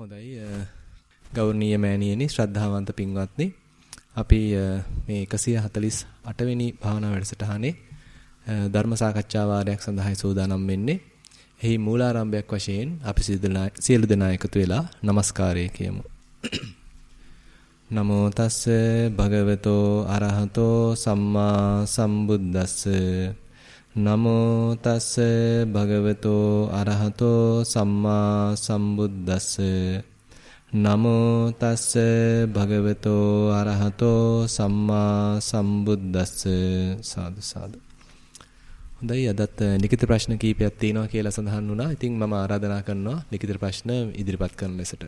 හොඳයි ගෞරවනීය මෑණියනි ශ්‍රද්ධාවන්ත පින්වත්නි අපි මේ 148 වෙනි භාවනා වැඩසටහනේ ධර්ම සාකච්ඡා වාරයක් සඳහායි සූදානම් වෙන්නේ. එහි මූලාරම්භයක් වශයෙන් අපි සියලු දෙනා එකතු වෙලා নমස්කාරය කියමු. නමෝ තස්ස භගවතෝ අරහතෝ සම්මා සම්බුද්දස්ස නමෝ තස්ස භගවතෝ අරහතෝ සම්මා සම්බුද්දස්ස නමෝ තස්ස භගවතෝ අරහතෝ සම්මා සම්බුද්දස්ස සාදු සාදු හොඳයි අදත් ලිඛිත ප්‍රශ්න කීපයක් තියෙනවා කියලා සඳහන් වුණා. ඉතින් මම ආරාධනා කරනවා ලිඛිත ප්‍රශ්න ඉදිරිපත් කරන ලෙසට.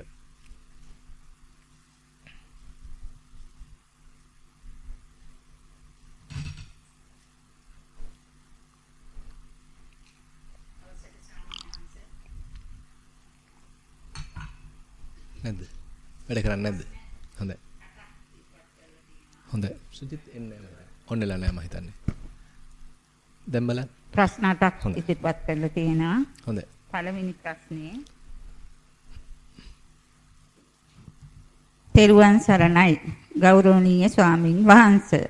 නැද්ද? වැඩ කරන්නේ නැද්ද? හොඳයි. හොඳයි. සුජිත් එන්නේ නැහැ. ඔන්නෙලා නැහැ මම හිතන්නේ. දැන් බලන්න. ප්‍රශ්න 8ක් ඉදිරිපත් කරලා තියෙනවා. හොඳයි. පළවෙනි ප්‍රශ්නේ තෙරුවන් සරණයි ගෞරවනීය ස්වාමින් වහන්සේ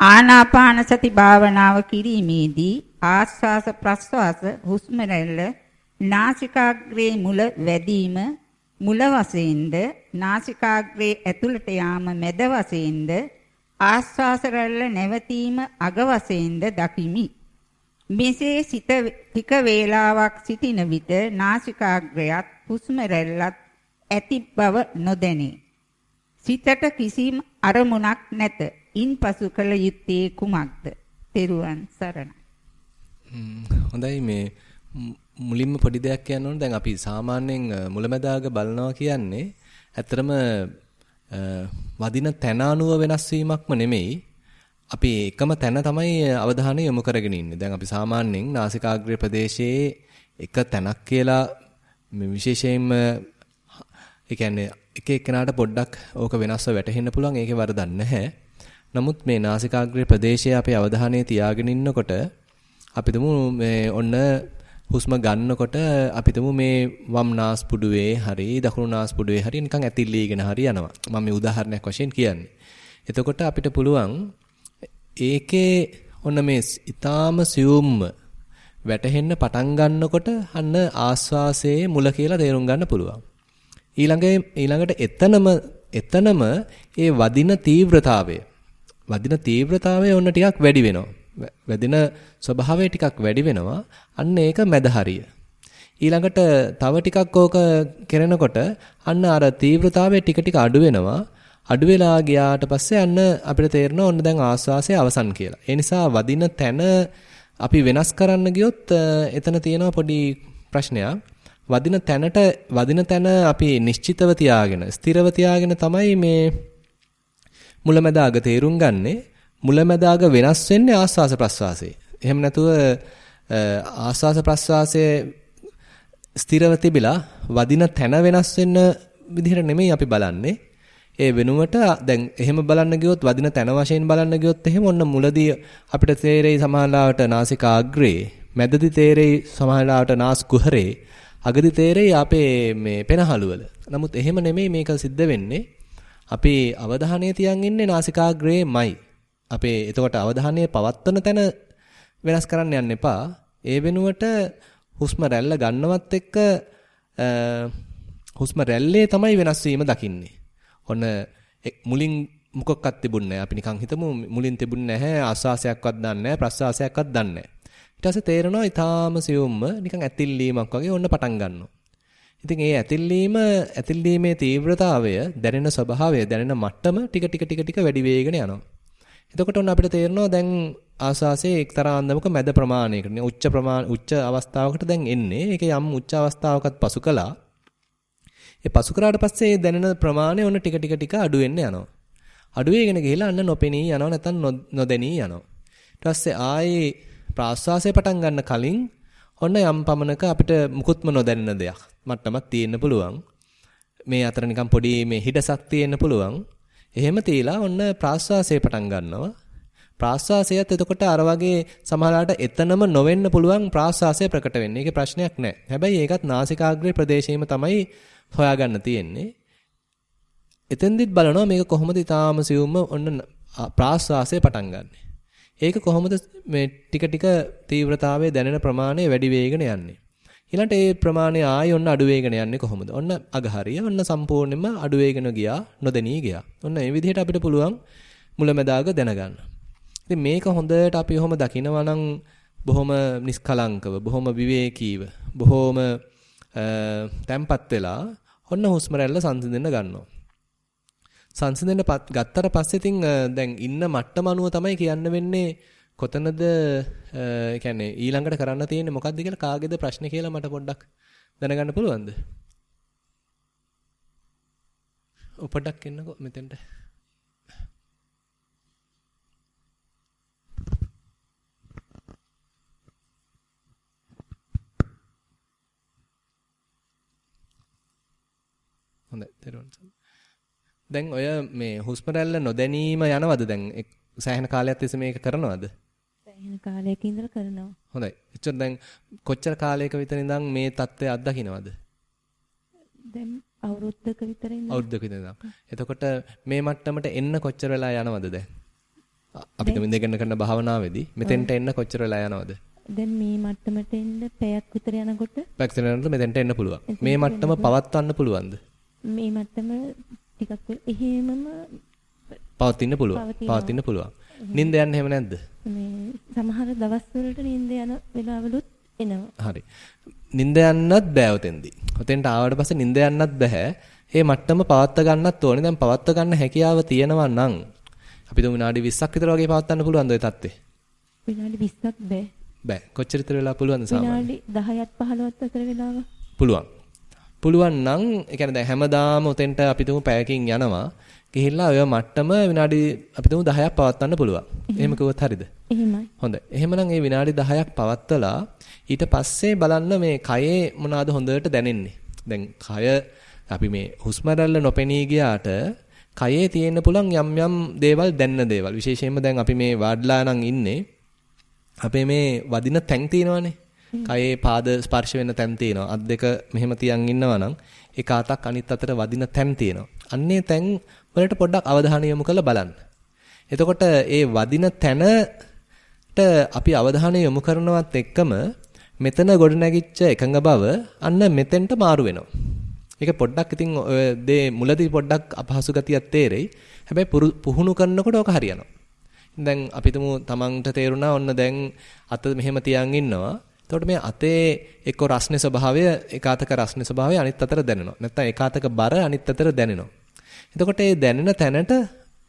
ආනාපාන සති භාවනාව කිරීමේදී ආස්වාස ප්‍රස්වාස හුස්ම රැල්ල නාසිකාග්‍රේ මුල වැඩිම මුල වශයෙන්ද නාසිකාග්‍රේ ඇතුළට යාම මැද වශයෙන්ද ආස්වාස රැල්ල නැවතීම අග වශයෙන්ද දකිමි. මෙසේ සිත ටික වේලාවක් සිටින විට නාසිකාග්‍රයත් හුස්ම රැල්ලත් ඇති බව නොදැනේ. සිතට කිසිම අරමුණක් නැත. ඉන්පසු කළ යුත්තේ කුමක්ද? තෙරුවන් සරණයි. හොඳයි මේ මුලින්ම පොඩි දෙයක් කියන්න ඕන දැන් අපි සාමාන්‍යයෙන් මුලැමැදාග බලනවා කියන්නේ ඇත්තරම වදින තැන අනුව වෙනස් වීමක්ම නෙමෙයි අපි එකම තැන තමයි අවධානය යොමු කරගෙන ඉන්නේ. දැන් අපි සාමාන්‍යයෙන් නාසිකාග්‍රේ ප්‍රදේශයේ එක තැනක් කියලා විශේෂයෙන්ම ඒ කියන්නේ එක එක්කෙනාට පොඩ්ඩක් ඕක වෙනස්ව වැටහෙන්න පුළුවන් ඒකේ වරදක් නැහැ. නමුත් මේ නාසිකාග්‍රේ ප්‍රදේශයේ අපි අවධානය තියාගෙන ඉන්නකොට අපි මේ ඔන්න හුස්ම ගන්නකොට අපිටම මේ වම් නාස්පුඩුවේ හරි දකුණු නාස්පුඩුවේ හරි නිකන් ඇතිල්ලීගෙන හරි යනවා. මම මේ උදාහරණයක් වශයෙන් කියන්නේ. එතකොට අපිට පුළුවන් ඒකේ ඔන්න මේ ඊටාම සියුම්ම වැටහෙන්න පටන් ගන්නකොට අන්න ආස්වාසයේ මුල කියලා තේරුම් ගන්න පුළුවන්. ඊළඟේ ඊළඟට එතනම එතනම ඒ වදින තීව්‍රතාවය වදින තීව්‍රතාවය ඔන්න ටිකක් වැඩි වෙනවා. වැදෙන ස්වභාවය ටිකක් වැඩි වෙනවා. අන්න ඒක මැද හරිය. ඊළඟට තව ටිකක් ඕක කරනකොට අන්න අර තීව්‍රතාවය ටික ටික අඩු වෙනවා. අඩු වෙලා ගියාට පස්සේ අන්න අපිට තේරෙනවා ඔන්න දැන් ආස්වාසය අවසන් කියලා. ඒ නිසා වදින තැන අපි වෙනස් කරන්න ගියොත් එතන තියෙනවා පොඩි ප්‍රශ්නයක්. වදින තැනට වදින තැන අපි නිශ්චිතව තියාගෙන ස්ථිරව තියාගෙන තමයි මේ මුලැමැදාග තේරුම් ගන්නේ. මුලැමැදාග වෙනස් වෙන්නේ ආස්වාස ප්‍රස්වාසයේ. එහෙම නැතුව ආස්වාස ප්‍රස්වාසයේ ස්ථිරව තිබිලා වදින තැන වෙනස් වෙන්න විදිහට නෙමෙයි අපි බලන්නේ. ඒ වෙනුවට දැන් එහෙම බලන්න ගියොත් වදින තැන වශයෙන් බලන්න ගියොත් එහෙම ඔන්න මුලදී අපිට තේරෙයි සමහරලාවට නාසිකාග්‍රේ මැදදී තේරෙයි සමහරලාවට නාස් කුහරේ අගදී තේරෙයි අපේ මේ පෙනහළු වල. නමුත් එහෙම නෙමෙයි මේක සිද්ධ වෙන්නේ. අපි අවධානය තියන් ඉන්නේ නාසිකාග්‍රේමයි. අපේ එතකොට අවධානය පවත්වන තැන වෙනස් කරන්න යන්න එපා. ඒ වෙනුවට හුස්ම රැල්ල ගන්නවත් එක්ක හුස්ම රැල්ලේ තමයි වෙනස් වීම දකින්නේ. ඔන්න මුලින් මොකක්වත් තිබුණේ නැහැ. අපි නිකන් හිතමු මුලින් තිබුණේ නැහැ ආස්වාසයක්වත් දන්නේ නැහැ ප්‍රස්වාසයක්වත් දන්නේ නැහැ. ඊට පස්සේ තේරෙනවා ඊටාම සියුම්ම නිකන් ඇතිල්ලීමක් වගේ ඔන්න පටන් ගන්නවා. ඉතින් ඒ ඇතිල්ලීම ඇතිල්ලීමේ තීව්‍රතාවය දැනෙන ස්වභාවය දැනෙන මට්ටම ටික ටික ටික ටික වැඩි වෙගෙන යනවා. එතකොට ඔන්න අපිට තේරෙනවා දැන් ආස්වාසේ එක්තරා අන්දමක මැද ප්‍රමාණයකට නේ උච්ච ප්‍රමාණ උච්ච අවස්ථාවකට දැන් එන්නේ. ඒක යම් උච්ච අවස්ථාවකත් පසු කළා. ඒ පසු කරාට පස්සේ දැනෙන ප්‍රමාණය ඔන්න ටික ටික ටික අඩු වෙන්න යනවා. අඩු වෙගෙන ගිහලා අන්න නොපෙනී යනවා නැත්නම් නොදැනී යනවා. ඊට පස්සේ ආයේ ප්‍රාශ්වාසය පටන් ගන්න කලින් ඔන්න යම් පමණක අපිට මුකුත්ම නොදැනෙන දෙයක් මට්ටමක් තියෙන්න පුළුවන්. මේ අතර නිකන් පොඩි මේ හිඩසක් තියෙන්න පුළුවන්. එහෙම තියලා ඔන්න ප්‍රාශ්වාසය පටන් ගන්නවා. ප්‍රාශ්වාසයත් එතකොට අර වගේ සමහරලාට එතනම නොවෙන්න පුළුවන් ප්‍රාශ්වාසය ප්‍රකට වෙන්නේ. ඒකේ ප්‍රශ්නයක් නැහැ. හැබැයි ඒකත් නාසිකාග්‍රේ ප්‍රදේශයේම තමයි හොයාගන්න තියෙන්නේ. එතෙන්දිත් බලනවා මේක කොහොමද ඊටාම සියුම්ම ඔන්න ප්‍රාශ්වාසය පටන් ගන්නෙ. ඒක කොහොමද මේ ටික ටික තීව්‍රතාවයේ දැනෙන ප්‍රමාණය වැඩි වෙගෙන යන්නේ. ඊළඟට ඒ ප්‍රමාණය ආයෙ ඔන්න අඩු වෙගෙන යන්නේ කොහොමද? ඔන්න අගහරිය ඔන්න සම්පූර්ණයෙන්ම අඩු වෙගෙන ගියා, නොදෙනී ගියා. ඔන්න මේ විදිහට අපිට පුළුවන් මුලැමැදාග දැනගන්න. ඉතින් මේක හොඳට අපි ඔහොම දකිනවා නම් බොහොම නිස්කලංකව, බොහොම විවේකීව, බොහොම තැම්පත් වෙලා ඔන්න හුස්ම රැල්ල සංසිඳෙන්න ගන්නවා. සංසිඳෙන්න ගත්තට පස්සේ ඉතින් දැන් ඉන්න මට්ටම අනුව තමයි කියන්න වෙන්නේ කොතනද ඒ කියන්නේ ඊළඟට කරන්න තියෙන්නේ මොකක්ද කියලා කාගේද ප්‍රශ්නේ කියලා මට පොඩ්ඩක් දැනගන්න පුළුවන්ද? උපඩක් එන්නකෝ මෙතෙන්ට. හොඳයි තේරුම් දැන් ඔය මේ හුස්ම රැල්ල නොදැනීම යනවද දැන් සෑහෙන කාලයක් තිස්සේ මේක කරනවද? කාලයක ඉඳලා කරනවා. හොඳයි. එච්චර දැන් කොච්චර කාලයක විතර ඉඳන් මේ தත්ත්වය අත්දකින්නවද? දැන් අවුරුද්දක විතර ඉඳන්. අවුරුද්දක ඉඳන්. එතකොට මේ මට්ටමට එන්න කොච්චර වෙලා යනවද දැන්? අපිට මෙතෙන් කරන භාවනාවේදී මෙතෙන්ට එන්න කොච්චර වෙලා යනවද? දැන් මේ මට්ටමට එන්න පැයක් විතර යනකොට පැයක් විතර යනකොට මෙතෙන්ට එන්න පුළුවන්. මේ මට්ටම පවත්වන්න පුළුවන්ද? මේ මට්ටම ටිකක් එහෙමම පවතින්න පුළුවන්. පවතින්න පුළුවන්. නිින්ද යන්නේ එහෙම නැද්ද? මේ සමහර දවස් වලට නිින්ද යන වෙලාවලුත් එනවා. හරි. නිින්ද යන්නත් බෑ උතෙන්දී. උතෙන්ට ආවට පස්සේ නිින්ද යන්නත් බෑ. මේ මට්ටම පවත්වා ගන්නත් ඕනේ. දැන් පවත්වා ගන්න හැකියාව තියෙනවා නම් අපි තුන් විනාඩි 20ක් විතර වගේ පවත්වන්න පුළුවන්ද ඔය தත්ත්වේ? විනාඩි 20ක් බෑ. බෑ. කොච්චර විතර වෙලා පුළුවන්ද සාමාන්‍යයෙන්? විනාඩි 10ක් 15ක් අතර වෙලාව. පුළුවන්. පුළුවන් නම් ඒ කියන්නේ දැන් හැමදාම උතෙන්ට අපි තුමු පැයකින් යනවා. ගිහිල්ලා ඔය මට්ටම විනාඩි අපි තුමු 10ක් පවත්වන්න පුළුවන්. එහෙම කිව්වොත් හරිද? එහෙමයි. හොඳයි. එහෙමනම් මේ විනාඩි 10ක් පවත්වලා ඊට පස්සේ බලන්න මේ කයේ මොනවාද හොඳට දැනෙන්නේ. දැන් කය අපි මේ හුස්ම රැල්ල නොපෙනී ගියාට කයේ තියෙන්න පුළුවන් යම් යම් දේවල් දැන්න දේවල්. විශේෂයෙන්ම දැන් අපි මේ වාඩ්ලා නම් ඉන්නේ අපේ මේ වදින තැන් තියෙනවානේ. කයේ පාද ස්පර්ශ වෙන තැන් තියෙනවා. අත් දෙක මෙහෙම තියන් ඉන්නවා නම් එක අතක් අනිත් අතට වදින තැන් තියෙනවා. අන්නේ තැන් වලට පොඩ්ඩක් අවධානය යොමු කරලා බලන්න. එතකොට ඒ වදින තැනට අපි අවධානය යොමු කරනවත් එක්කම මෙතන ගොඩනැගිච්ච එකඟ බව අන්න මෙතෙන්ට මාරු වෙනවා. ඒක පොඩ්ඩක් ඉතින් ඔය දේ මුලදී පොඩ්ඩක් අපහසු ගතියක් තේරෙයි. හැබැයි පුහුණු කරනකොට ඕක හරියනවා. දැන් අපි තුමු තමන්ට තේරුණා ඔන්න දැන් අත මෙහෙම තියන් ඉන්නවා. එතකොට මේ අතේ එක්ක රස්නේ ස්වභාවය එක අතක රස්නේ ස්වභාවය අනිත් අතට දැනෙනවා. නැත්නම් එක අතක බර අනිත් අතට දැනෙනවා. එතකොට මේ දැනෙන තැනට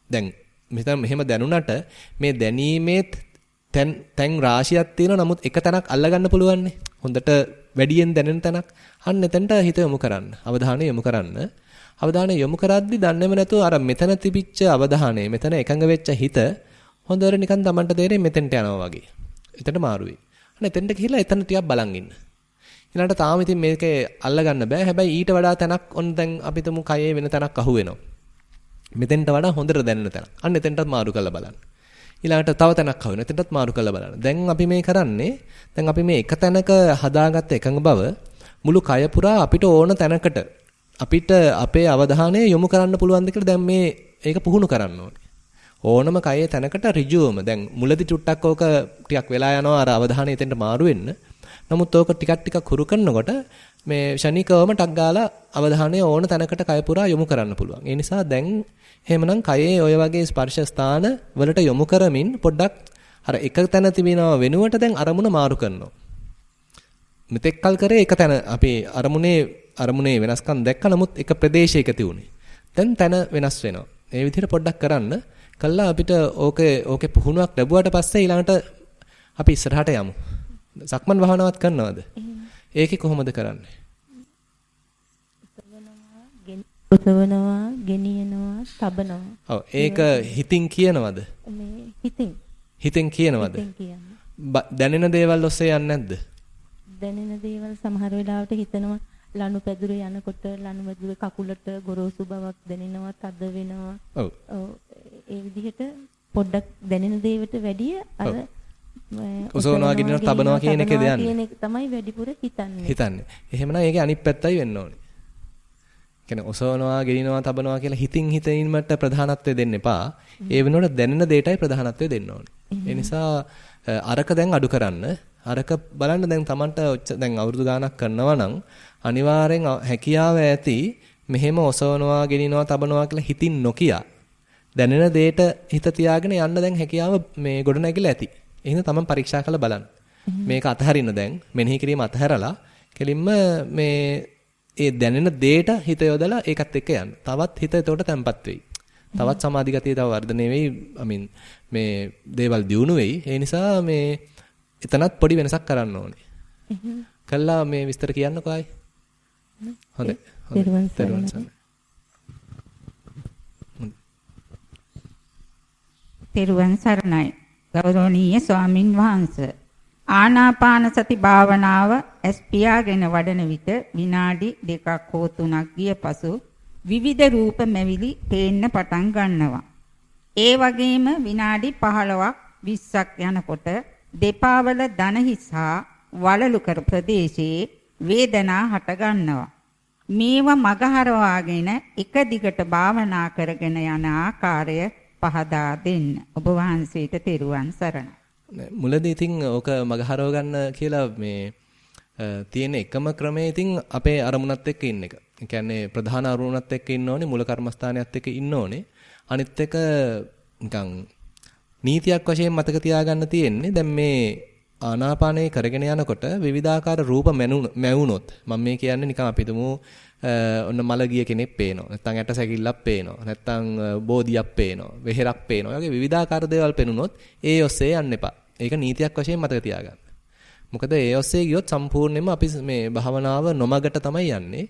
දැන් මෙතන මෙහෙම දැනුණට මේ දැනීමේ තැන් තැන් රාශියක් තියෙනවා නමුත් එක තැනක් අල්ලගන්න පුළුවන් හොඳට වැඩියෙන් දැනෙන තැනක්. අන්න එතනට හිත යොමු කරන්න. අවධානය යොමු කරන්න. අවධානය යොමු කරද්දි දන්නේම නැතුව අර මෙතන තිබිච්ච අවධානය මෙතන එකඟ වෙච්ච හිත හොඳට නිකන් Tamanට තේරෙන්නේ මෙතෙන්ට යනවා වගේ. එතනට මාරුයි. අන්න එතනට ගිහිල්ලා එතන ටිකක් බලන් ඉන්න. ඊළඟට තාම ඉතින් මේකේ අල්ලගන්න බෑ. හැබැයි ඊට වඩා තැනක් ඔන්න දැන් අපි තුමු කයේ වෙන තැනක් අහු වෙනවා. මෙතෙන්ට වඩා හොඳට දැනෙන තැනක්. අන්න එතෙන්ටත් මාරු කරලා බලන්න. ඊළඟට තව තැනක් අහු වෙනවා. එතෙන්ටත් මාරු කරලා බලන්න. දැන් අපි මේ කරන්නේ දැන් අපි මේ එක තැනක හදාගත්ත එකඟ බව මුළු කය පුරා අපිට ඕන තැනකට අපිට අපේ අවධානය යොමු කරන්න පුළුවන්ද කියලා දැන් මේ ඒක පුහුණු කරන්න ඕනේ. ඕනම කයේ තැනකට ඍජුවම දැන් මුලදි චුට්ටක් ඕක ටිකක් වෙලා යනවා අර අවධානය එතෙන්ට මාරු වෙන්න. නමුත් ඕක ටිකක් ටිකක් හුරු කරනකොට මේ ෂණිකවම ටක් ගාලා අවධානය ඕන තැනකට කය පුරා යොමු කරන්න පුළුවන්. ඒ නිසා දැන් එහෙමනම් කයේ ඔය වගේ ස්පර්ශ ස්ථාන වලට යොමු කරමින් පොඩ්ඩක් අර එක තැන තිබෙනව වෙනුවට දැන් අරමුණ මාරු කරනවා. මෙතෙක් කල් කරේ එක තැන අපි අරමුණේ අරමුණේ වෙනස්කම් දැක්ක නමුත් එක ප්‍රදේශයක තියුනේ. දැන් තැන වෙනස් වෙනවා. මේ විදිහට පොඩ්ඩක් කරන්න. කළා අපිට ඕකේ ඕකේ පුහුණුවක් ලැබුවාට පස්සේ ඊළඟට අපි ඉස්සරහට යමු. සක්මන් භාවනාවක් කරනවද? ඒකේ කොහොමද කරන්නේ? උසවනවා, ගෙනියනවා, තබනවා. ඔව් ඒක හිතින් කියනවද? මේ හිතින්. හිතෙන් කියනවද? දැනෙන දේවල් ඔස්සේ යන්නේ නැද්ද? දැනෙන දේවල් සමහර වෙලාවට හිතනවා ලනු පැදුරේ යනකොට ලනු පැදුරේ කකුලට ගොරෝසු බවක් දැනෙනවා, තද වෙනවා. ඔව් ඒ විදිහට පොඩ්ඩක් දැනෙන දේවට වැඩිය අර ඔසවනවා ගෙනියනවා තබනවා කියන එකේ දයන්නේ. කියන එක තමයි වැඩිපුර හිතන්නේ. හිතන්නේ. එහෙමනම් ඒකේ අනිත් පැත්තයි වෙන්න ඕනේ. කියන්නේ ඔසවනවා ගෙනියනවා තබනවා කියලා හිතින් හිතින්මට ප්‍රධානත්වය දෙන්න එපා. ඒ වෙනුවට දැනෙන දෙයටයි ප්‍රධානත්වය දෙන්න ඕනේ. ඒ නිසා අරක දැන් අඩු කරන්න. අරක බලන්න දැන් Tamanට දැන් අවුරුදු ගාණක් කරනවා නම් අනිවාර්යෙන් හැකියාව ඇති මෙහෙම ඔසවනවා ගෙනියනවා තබනවා කියලා හිතින් නොකිය දැනෙන දෙයට හිත තියාගෙන යන්න දැන් හැකියාව මේ ගොඩ නැගිලා ඇති. එහෙනම් තමන් පරීක්ෂා කරලා බලන්න. මේක අතහරින්න දැන් මෙනෙහි කිරීම අතහැරලා කෙලින්ම මේ ඒ දැනෙන දෙයට හිත යොදලා ඒකත් එක්ක යන්න. තවත් හිත එතකොට තැම්පත් වෙයි. තවත් සමාධි ගතිය තව වර්ධනය වෙයි. I මේ දේවල් දියුණු වෙයි. ඒ නිසා මේ එතනත් පොඩි වෙනසක් කරන්න ඕනේ. කළා මේ විස්තර කියන්නකෝ ආයි. හොඳයි. හොඳයි. තෙරුවන් සරණයි. ගෞරවනීය ස්වාමින් වහන්සේ. ආනාපාන සති භාවනාව ඇස් පියාගෙන වඩන විට විනාඩි දෙකක් හෝ තුනක් ගිය පසු විවිධ රූප මැවිලි පේන්න පටන් ගන්නවා. ඒ වගේම විනාඩි 15ක් 20ක් යනකොට දෙපා වල දන හිස්හා වලලු කර ප්‍රදේශයේ වේදනා හට ගන්නවා. මේව මගහරවාගෙන එක දිගට භාවනා කරගෙන යන ආකාරය පහදා දෙන්න. ඔබ වහන්සේට තෙරුවන් සරණයි. මුලදී ඉතින් ඕක මගහරව ගන්න කියලා මේ තියෙන එකම ක්‍රමය ඉතින් අපේ අරමුණත් එක්ක ඉන්න එක. ඒ කියන්නේ ප්‍රධාන අරමුණත් එක්ක ඉන්න ඕනේ, මූල කර්මස්ථානයත් එක්ක ඉන්න ඕනේ. අනිත් එක නිකන් නීතියක් වශයෙන් මතක තියාගන්න තියෙන්නේ දැන් මේ ආනාපානය කරගෙන යනකොට විවිධාකාර රූප මැවුනොත් මම මේ කියන්නේ නිකන් අපි හිතමු ඔන්න මල ගිය කෙනෙක් පේනවා. නැත්නම් ඇට සැකිල්ලක් පේනවා. නැත්නම් බෝධියක් පේනවා. වෙහෙරක් පේනවා. වගේ විවිධාකාර දේවල් පෙනුනොත් ඒ ඔස්සේ යන්න එපා. ඒක නීතියක් වශයෙන් මතක තියාගන්න. මොකද ඒ ඔස්සේ ගියොත් සම්පූර්ණයෙන්ම අපි මේ භාවනාව නොමගට තමයි යන්නේ.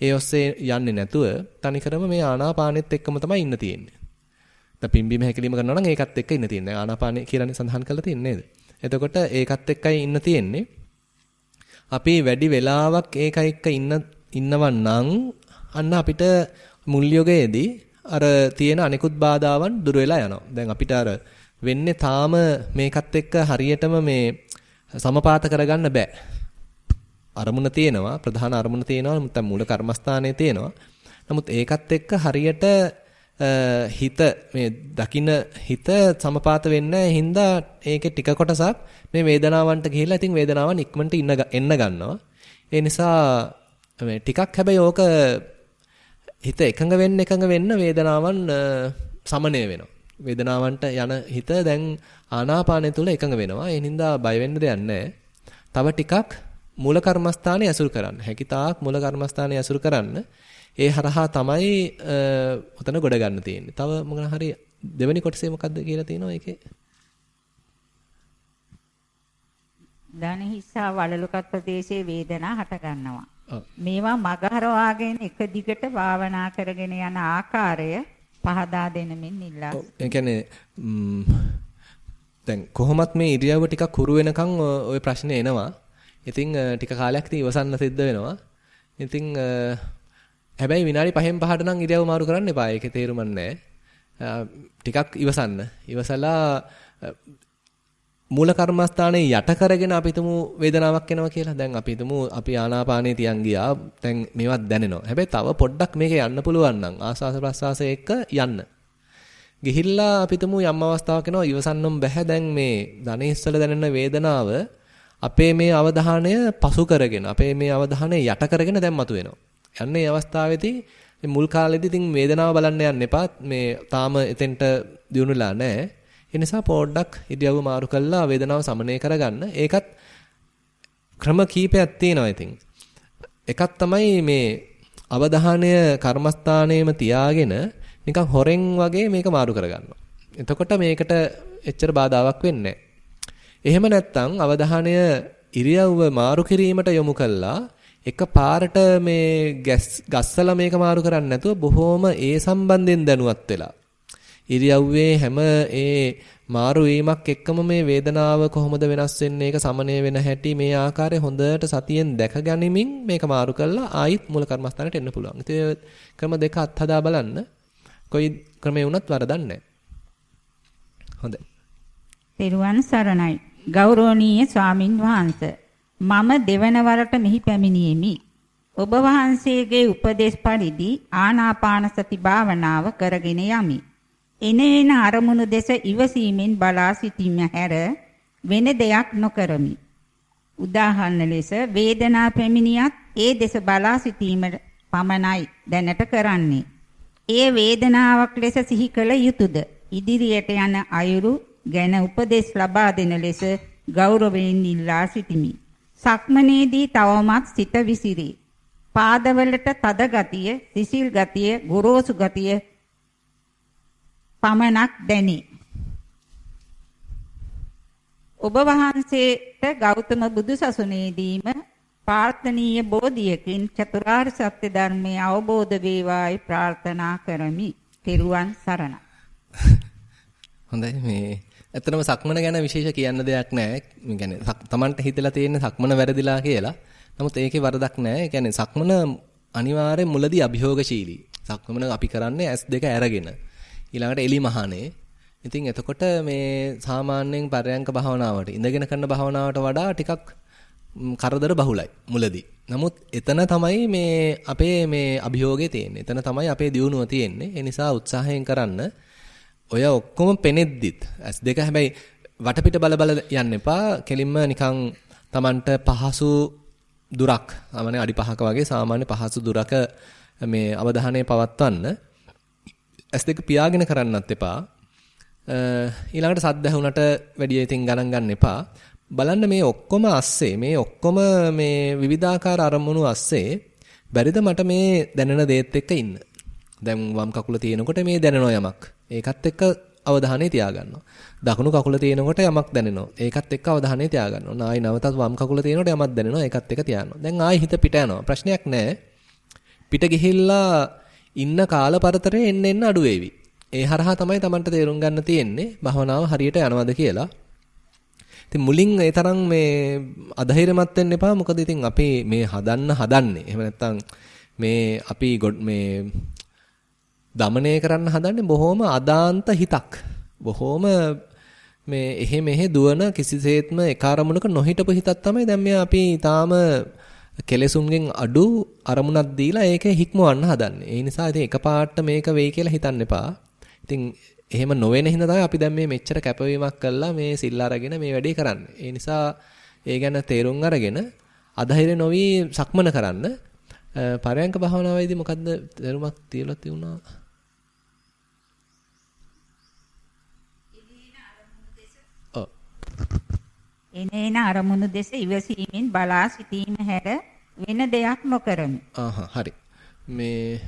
ඒ ඔස්සේ යන්නේ නැතුව තනිකරම මේ ආනාපානෙත් එක්කම තමයි ඉන්න තියෙන්නේ. දැන් පිම්බීම හැකිලිම කරනවා නම් ඒකත් එක්ක ඉන්න තියෙන්නේ. ආනාපානෙ කියලානේ සඳහන් කරලා තියෙන්නේ නේද? එතකොට ඒකත් එක්කයි ඉන්න තියෙන්නේ. අපි වැඩි වෙලාවක් ඒක එක්ක ඉන්න ඉන්නවන් නම් අන්න අපිට මුල් යෝගයේදී අර තියෙන අනිකුත් බාධාවන් දුර වෙලා යනවා. දැන් අපිට අර වෙන්නේ තාම මේකත් එක්ක හරියටම මේ සමපාත කරගන්න බෑ. අරමුණ තියෙනවා ප්‍රධාන අරමුණ තියෙනවා නැත්නම් මූල කර්මස්ථානයේ තියෙනවා. නමුත් ඒකත් එක්ක හරියට හිත මේ දකින්න හිත සමපාත වෙන්නේ හින්දා ඒකේ ටික කොටසක් මේ වේදනාවන්ට ගිහිල්ලා ඉතින් වේදනාවන් ඉක්මනට ඉන්න එන්න ගන්නවා. ඒ නිසා මේ ටිකක් හැබැයි ඕක හිත එකඟ වෙන්න එකඟ වෙන්න වේදනාවන් සමනය වෙනවා. වේදනාවන්ට යන හිත දැන් ආනාපානය තුල එකඟ වෙනවා. ඒ හින්දා බය වෙන්න දෙයක් තව ටිකක් මූල කර්මස්ථානයේ ඇසුරු කරන්න. හැකිතාක් මූල කර්මස්ථානයේ ඇසුරු කරන්න. ඒ හරහා තමයි උතන ගොඩ ගන්න තියෙන්නේ. තව මොකන හරි දෙවෙනි කොටසේ මොකද්ද කියලා තියෙනවා ඒකේ? දන හිස්සා වලලුකත් ප්‍රදේශයේ වේදනා හට ගන්නවා. මේවා මගහරවාගෙන එක දිගට භාවනා කරගෙන යන ආකාරය පහදා දෙනමින් ඉල්ලා. ඒ කියන්නේ දැන් කොහොමත් මේ ඉරියව්ව ටිකක් හුරු වෙනකන් ওই ප්‍රශ්නේ එනවා. ඉතින් ටික කාලයක් ඉතින් ඉවසන්න සිද්ධ වෙනවා. ඉතින් හැබැයි විනාඩි 5න් 5ට නම් ඉරියව් මාරු කරන්න එපා. ඒකේ තේරුම නැහැ. ටිකක් ඉවසන්න. ඉවසලා මූල කර්මස්ථානයේ යට කරගෙන අපි හිතමු වේදනාවක් එනවා කියලා. දැන් අපි හිතමු අපි ආනාපානයේ තියන් ගියා. දැන් මේවත් දැනෙනවා. හැබැයි තව පොඩ්ඩක් මේක යන්න පුළුවන් නම් ආස්වාස ප්‍රස්වාසය එක්ක යන්න. ගිහිල්ලා අපි හිතමු යම් අවස්ථාවක් එනවා ඉවසන්නම් බෑ දැන් මේ ධනෙස්සල දැනෙන වේදනාව අපේ මේ අවධානය පසු කරගෙන අපේ මේ අවධානය යට කරගෙන දැන් මතුවෙනවා. යන්නේ මේ අවස්ථාවේදී මුල් කාලෙදී ඉතින් වේදනාව බලන්න යන්න එපා. මේ තාම එතෙන්ට දියුණුලා නැහැ. ඒ නිසා පොඩ්ඩක් ඉරියව්ව මාරු කළා වේදනාව සමනය කරගන්න. ඒකත් ක්‍රම කීපයක් තියෙනවා ඉතින්. එකක් තමයි මේ අවධානය කර්මස්ථානයේම තියාගෙන නිකන් හොරෙන් වගේ මේක මාරු කරගන්නවා. එතකොට මේකට එච්චර බාධාවක් වෙන්නේ එහෙම නැත්නම් අවධානය ඉරියව්ව මාරු කිරීමට යොමු කළා එක පාරට මේ ගස්සලා මේක මාරු කරන්නේ නැතුව බොහොම ඒ සම්බන්ධයෙන් දැනුවත් වෙලා ඉරියව්වේ හැම ඒ මාරු වීමක් එක්කම මේ වේදනාව කොහොමද වෙනස් වෙන්නේ ඒක සමනය වෙන හැටි මේ ආකාරයේ හොඳට සතියෙන් දැක ගනිමින් මේක මාරු කරලා ආයිත් මූල කර්මස්ථානට එන්න පුළුවන්. ඉතින් ක්‍රම දෙක අත්හදා බලන්න. කොයි ක්‍රමේ වුණත් වරදක් නැහැ. හොඳයි. තෙරුවන් සරණයි. ගෞරවනීය ස්වාමින් වහන්සේ. මම දෙවන වරට මෙහි පැමිණියෙමි. ඔබ වහන්සේගේ උපදේශ පරිදි ආනාපාන සති භාවනාව කරගෙන යමි. එනේන අරමුණු දෙස ඉවසීමෙන් බලා සිටීම හැර වෙන දෙයක් නොකරමි. උදාහරණ ලෙස වේදනා පැමිණියත් ඒ දෙස බලා සිටීම පමණයි දැනට කරන්නේ. ඒ වේදනාවක් ලෙස සිහි කළ යුතුයද? ඉදිරියට යන අයුරු ගැන උපදෙස් ලබා දෙන ලෙස ගෞරවයෙන් ඉල්ලා සිටිමි. සක්මනේදී තවමත් සිත විසිරේ. පාදවලට තද ගතිය, සිසිල් ගතිය, ගොරෝසු ගතිය පමණක් දැනේ. ඔබ වහන්සේට ගෞතම බුදුසසුනේදීම ප්‍රාර්ථනීය බෝධියකින් චතුරාර්ය සත්‍ය ධර්මය අවබෝධ වේවායි ප්‍රාර්ථනා කරමි. තෙරුවන් සරණයි. හොඳයි මේ ඇත්තටම සක්මන ගැන විශේෂ කියන්න දෙයක් නැහැ. මේ කියන්නේ තමන්ට හිතලා තියෙන සක්මන වැරදිලා කියලා. නමුත් ඒකේ වරදක් නැහැ. ඒ කියන්නේ සක්මන අනිවාර්යෙන් මුලදී අභියෝගශීලී. සක්මන අපි කරන්නේ S2 අරගෙන. ඊළඟට එලි මහානේ. ඉතින් එතකොට මේ සාමාන්‍යයෙන් පරයන්ක භාවනාවට ඉඳගෙන කරන භාවනාවට වඩා ටිකක් කරදර බහුලයි මුලදී. නමුත් එතන තමයි මේ අපේ මේ අභියෝගය තියෙන්නේ. එතන තමයි අපේ දියුණුව තියෙන්නේ. ඒ නිසා උත්සාහයෙන් කරන්න. ඔය ඔක්කොම පෙනෙද්දිත් S2 හැබැයි වටපිට බල බල යන්න එපා. කෙලින්ම නිකන් Tamanට පහසු දුරක්, අමනේ අඩි 5ක වගේ සාමාන්‍ය පහසු දුරක මේ අවධානය පවත්වන්න. S2 පියාගෙන කරන්නත් එපා. ඊළඟට සද්ද ඇහුනට වැඩි ඉතින් ගණන් ගන්න එපා. බලන්න මේ ඔක්කොම අස්සේ මේ ඔක්කොම මේ විවිධාකාර අරමුණු අස්සේ බැරිද මට මේ දැනෙන දේත් එක්ක ඉන්න. දැන් වම් කකුල තියෙනකොට මේ දැනෙනවා යමක්. ඒකත් එක්ක අවධානය තියාගන්නවා. දකුණු කකුල තියෙනකොට යමක් දැනෙනවා. ඒකත් එක්ක අවධානය තියාගන්නවා. නායි නැවතත් වම් කකුල තියෙනකොට යමක් දැනෙනවා. ඒකත් එක්ක තියාගන්නවා. දැන් ආයි හිත පිට යනවා. ප්‍රශ්නයක් නැහැ. පිට ගිහිල්ලා ඉන්න කාල පරතරය එන්න එන්න අඩු වේවි. ඒ හරහා තමයි Tamanට තේරුම් ගන්න තියෙන්නේ භවනාව හරියට යනවද කියලා. ඉතින් මුලින් ඒ තරම් මේ අධෛර්යමත් වෙන්න එපා. මොකද ඉතින් අපි මේ හදන්න හදන්නේ. එහෙම නැත්නම් මේ අපි මේ දමණය කරන්න හදන්නේ බොහොම අදාන්ත හිතක්. බොහොම මේ එහෙ මෙහෙ දුවන කිසිසේත්ම එක අරමුණක නොහිටපු හිතක් තමයි දැන් මේ අපි ඊටාම කෙලෙසුන්ගෙන් අඩු අරමුණක් දීලා ඒක හික්මවන්න හදන්නේ. ඒ නිසා ඉතින් එකපාරට මේක වෙයි කියලා හිතන්න එපා. ඉතින් එහෙම නොවන හින්දා තමයි අපි දැන් මේ මෙච්චර කැපවීමක් කළා මේ සිල් අරගෙන මේ වැඩේ කරන්නේ. ඒ නිසා ඒ ගැන තේරුම් අරගෙන අධෛර්ය නොවි සක්මන කරන්න. පරයන්ක භාවනාවේදී මොකද්ද දරුමක් තියලා තියුණා? එනේන අරමුණු දෙස ඉවසීමෙන් බලා සිටීම හැර වෙන දෙයක් නොකරමි. ආහ් හරි. මේ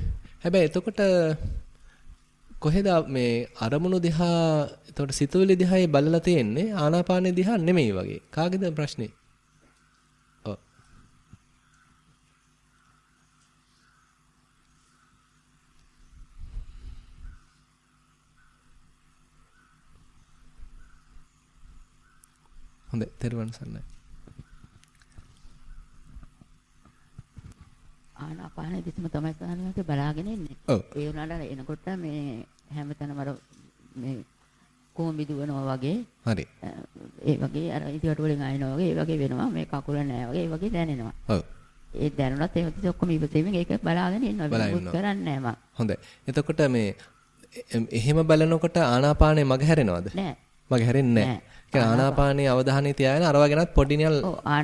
හැබැයි එතකොට කොහෙද මේ අරමුණු දිහා එතකොට සිතුවිලි දිහායි බලලා තියෙන්නේ ආනාපානෙ දිහා නෙමෙයි වගේ. කාගේද ප්‍රශ්නේ? ඔව්. හොඳයි, තෙරුවන් සරණයි. ආනාපාන දිසම තමයි සාහනකට බලාගෙන ඉන්නේ. ඒ උනාට එනකොට මේ හැමතැනම අර මේ කොම්බි දුවනවා වගේ. හරි. ඒ වගේ අර ඉදිකට වලින් ආයනවා වගේ ඒ වගේ වෙනවා. මේ කකුල නෑ වගේ ඒ වගේ දැනෙනවා. ඔව්. ඒ දැනුණත් ඒ වගේ ඔක්කොම ඉවසීමෙන් ඒක බලාගෙන ඉන්නවා. මොකුත් කරන්නේ නෑ මම. හොඳයි. එතකොට මේ එහෙම බලනකොට ආනාපානේ මග හැරෙනවද? නෑ. මග හැරෙන්නේ නෑ. ඒ ආනාපානයේ අවධානය තියාගෙන අරවා ගැනත් පොඩි නියල්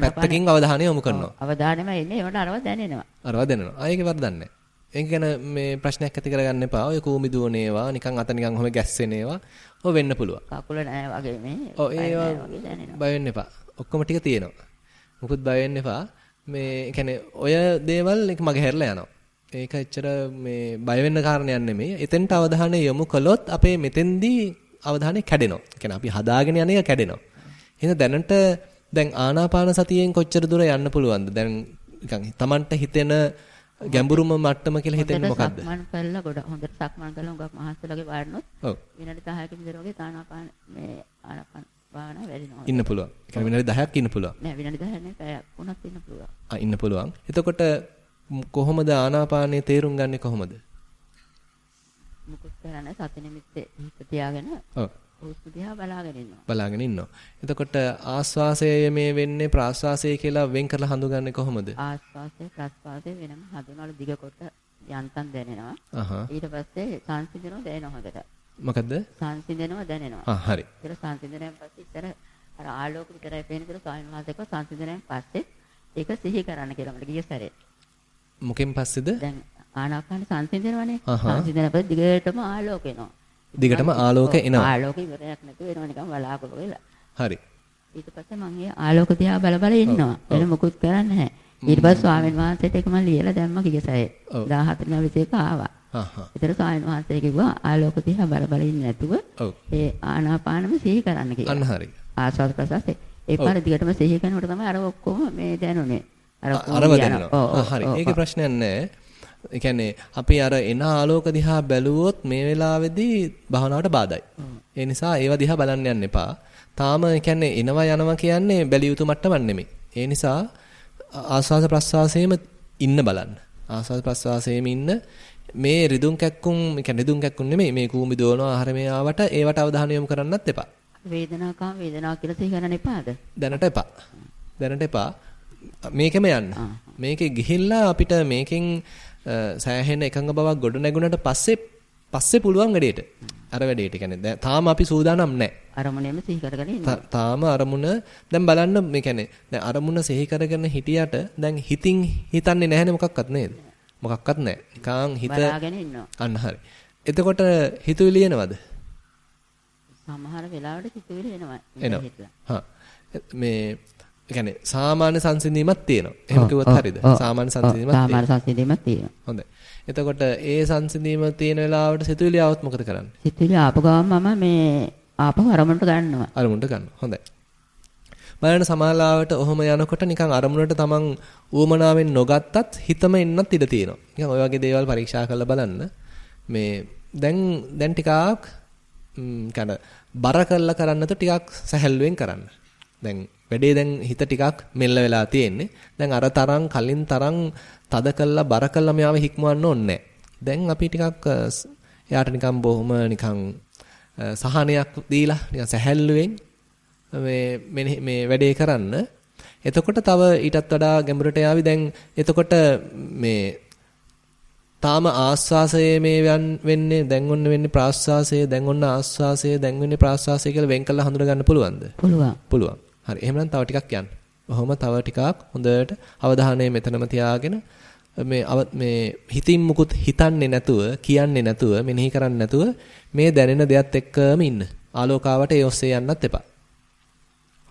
පැත්තකින් අවධානය යොමු කරනවා. අවධානයම එන්නේ ඒවට අරව දැනෙනවා. අරවා දැනෙනවා. ආයෙක වරදන්නේ ඒක ගැන මේ ප්‍රශ්නයක් ඇති කරගන්න එපා. ඔය කූමි දුවනේවා නිකන් අත නිකන් ඔහම ගැස්සෙනේවා. ඔය වෙන්න පුළුවන්. කකුල නෑ වගේ මේ. ඔව් ඒවා බය වෙන්න එපා. ඔක්කොම ටික තියෙනවා. මොකුත් බය වෙන්න එපා. මේ කියන්නේ ඔය දේවල් එක මගේ හැරලා යනවා. ඒක එච්චර මේ බය වෙන්න කාරණයක් නෙමෙයි. එතෙන්ට අවධානය යොමු කළොත් අපේ මෙතෙන්දී අවධානය කැඩෙනවා. කියන්නේ අපි හදාගෙන යන එක කැඩෙනවා. එහෙනම් දැනට දැන් ආනාපාන සතියෙන් කොච්චර දුර යන්න පුළුවන්ද? දැන් නිකන් Tamanට හිතෙන ගැඹුරුම මට්ටම කියලා හිතෙන්නේ මොකද්ද? සක්මන් කළා ගොඩ හොඳට සක්මන් කළා උගක් මහස්සලගේ වාඩනොත්. ඔව්. විනාඩි 10කින් විතර වගේ ආනාපාන මේ ආනාපාන භාවනාව වැඩිනවා. ඉන්න පුළුවන්. ඒ කියන්නේ විනාඩි 10ක් ඉන්න පුළුවන්. නෑ විනාඩි 10 නේ පැයක් වුණත් ඉන්න පුළුවන්. ආ ඉන්න පුළුවන්. එතකොට කොහොමද ආනාපානයේ තේරුම් ගන්නෙ කොහොමද? මුකුත් කරන්නේ සති නිමිත්තේ හිත තියාගෙන ඔව්. හුස්ම දිහා බලාගෙන ඉන්නවා. බලාගෙන ඉන්නවා. එතකොට ආස්වාසය මේ වෙන්නේ ප්‍රාස්වාසය කියලා වෙන් කරලා හඳුගන්නේ කොහොමද? ආස්වාසය ප්‍රස්වාසය වෙනම හඳුනාලා දිග කොට යන්තම් දැනෙනවා. ඊට පස්සේ සංසිඳනවා දැනෙනවා හොඳට. මොකද්ද? සංසිඳනවා දැනෙනවා. ආ හරි. ඉතල සංසිඳනයෙන් පස්සේ ඉතර අර ආලෝක විතරයි පේන කියලා ස්වාමීන් වහන්සේක සංසිඳනයෙන් පස්සේ ඒක සිහි කරන්න කියලා මට ගිය සැරේ. මොකෙන් පස්සේද? දැන් ආනාපාන සංසිඳනවනේ. අහහ. සංසිඳන පස්සේ දිගටම ආලෝක එනවා. දිගටම ආලෝක එනවා. ආලෝක ඉවරයක් නැතුව එනවා නිකන් බලාපොරොත්තු වෙලා. හරි. ඊට පස්සේ මම ඒ ආලෝක දිහා බල බල ඉන්නවා. වෙන මොකුත් කරන්නේ නැහැ. ඊට පස්සේ ස්වාමීන් වහන්සේට ඒක මම ලියලා දැම්ම. ඔව්. 14 නැවිසේක ආවා. අහහ. ඒතර ස්වාමීන් වහන්සේ කිව්වා ආලෝක දිහා බල බල ඉන්නේ නැතුව. ඒ ආනාපානම සිහි කරන්න කියලා. අන්න හරි. ආස්වාද ප්‍රසස්සේ. ඒ පාර දිගටම සිහි කරනකොට තමයි අර ඔක්කොම මේ දැනුනේ. අර ඔක්කොම යනවා. හරි. ඒකේ. ප්‍රශ්නයක් නැහැ. ඒ කියන්නේ අපි අර එන ආලෝක දිහා බැලුවොත් මේ වෙලාවේදී භාවනාවට බාධායි. ඒ නිසා ඒව දිහා බලන්න යන්න එපා. තාම ඒ කියන්නේ එනවා යනවා කියන්නේ බැලිය යුතු මට්ටමක් නෙමෙයි. ඒ නිසා ආස්වාද ප්‍රස්වාසයේම ඉන්න බලන්න. ආස්වාද ප්‍රස්වාසයේම ඉන්න මේ රිදුම් කැක්කුම් ඒ කියන්නේ රිදුම් කැක්කුම් නෙමෙයි මේ කූඹි දෝනවා ආහාර මේ ආවට ඒවට අවධානය යොමු කරන්නත් එපා. වේදනාකාම වේදනාව කියලා සිහි කරන්න එපාද? දැනට එපා. දැනට එපා. මේකෙම යන්න. මේකේ ගිහිල්ලා අපිට මේකෙන් සෑහෙන එකඟ බවක් ගොඩ නැගුණට පස්සේ පස්සේ පුළුවන් වැඩේට. අර වැඩේට කියන්නේ දැන් තාම අපි සූදානම් නැහැ. අරමුණෙම සිහි කරගෙන තාම අරමුණ දැන් බලන්න මේ කියන්නේ දැන් අරමුණ සිහි කරගෙන හිටියට දැන් හිතින් හිතන්නේ නැහැනේ මොකක්වත් නේද? මොකක්වත් නැහැ. නිකන් හිත බලාගෙන ඉන්නවා. අන්න හරි. එතකොට හිතුවිලි එනවද? සමහර වෙලාවට සිතුවිලි එනවා. එනවා. හා මේ කියන්නේ සාමාන්‍ය සංසිඳීමක් තියෙනවා. එහෙම කිව්වොත් හරියද? සාමාන්‍ය සංසිඳීමක් සාමාන්‍ය තියෙනවා. සංසිඳීමක් තියෙනවා. හොඳයි. එතකොට ඒ සංසිඳීම තියෙන වෙලාවට සිතුවිලි આવොත් මොකද කරන්නේ? සිතුවිලි ආපු ගමන් මම මේ ආපහු අරමුණට ගන්නවා. අරමුණට ගන්නවා. හොඳයි. බලන්න සමාලාවට ඔහොම යනකොට නිකන් අරමුණට තමන් ඌමනාවෙන් නොගත්තත් හිතම එන්නත් ඉඩ තියෙනවා. නිකන් ඔය වගේ දේවල් පරීක්ෂා කරලා බලන්න. මේ දැන් දැන් ටිකක් කන බර කරලා කරන්නත ටිකක් සැහැල්ලුවෙන් කරන්න. දැන් වැඩේ දැන් හිත ටිකක් මෙල්ල වෙලා තියෙන්නේ. දැන් අර තරම් කලින් තරම් තද කළා බර කළා මෙයාව හික්මවන්න ඕනේ දැන් අපි ටිකක් එයාට නිකන් බොහොම නිකන් සහනයක් දීලා නිකන් සැහැල්ලුවෙන් මේ මේ වැඩේ කරන්න. එතකොට තව ඊටත් වඩා ගැඹුරට යාවි දැන් එතකොට මේ තාම ආස්වාසයේ මේ වෙන්නේ දැන් ඔන්න වෙන්නේ ප්‍රාස්වාසයේ දැන් ඔන්න ආස්වාසයේ දැන් වෙන්නේ ප්‍රාස්වාසයේ කියලා වෙන් කළා හඳුනා ගන්න පුළුවන්ද? පුළුවන්. පුළුවන්. හරි. එහෙනම් තව ටිකක් යන්න. ඔහොම තව ටිකක් හොඳට අවධානය මෙතනම තියාගෙන මේ මේ හිතින් මුකුත් හිතන්නේ නැතුව, කියන්නේ නැතුව, මෙනෙහි කරන්නේ නැතුව මේ දැනෙන දෙයත් එක්කම ඉන්න. ආලෝකාවට ඒ ඔස්සේ යන්නත් එපා.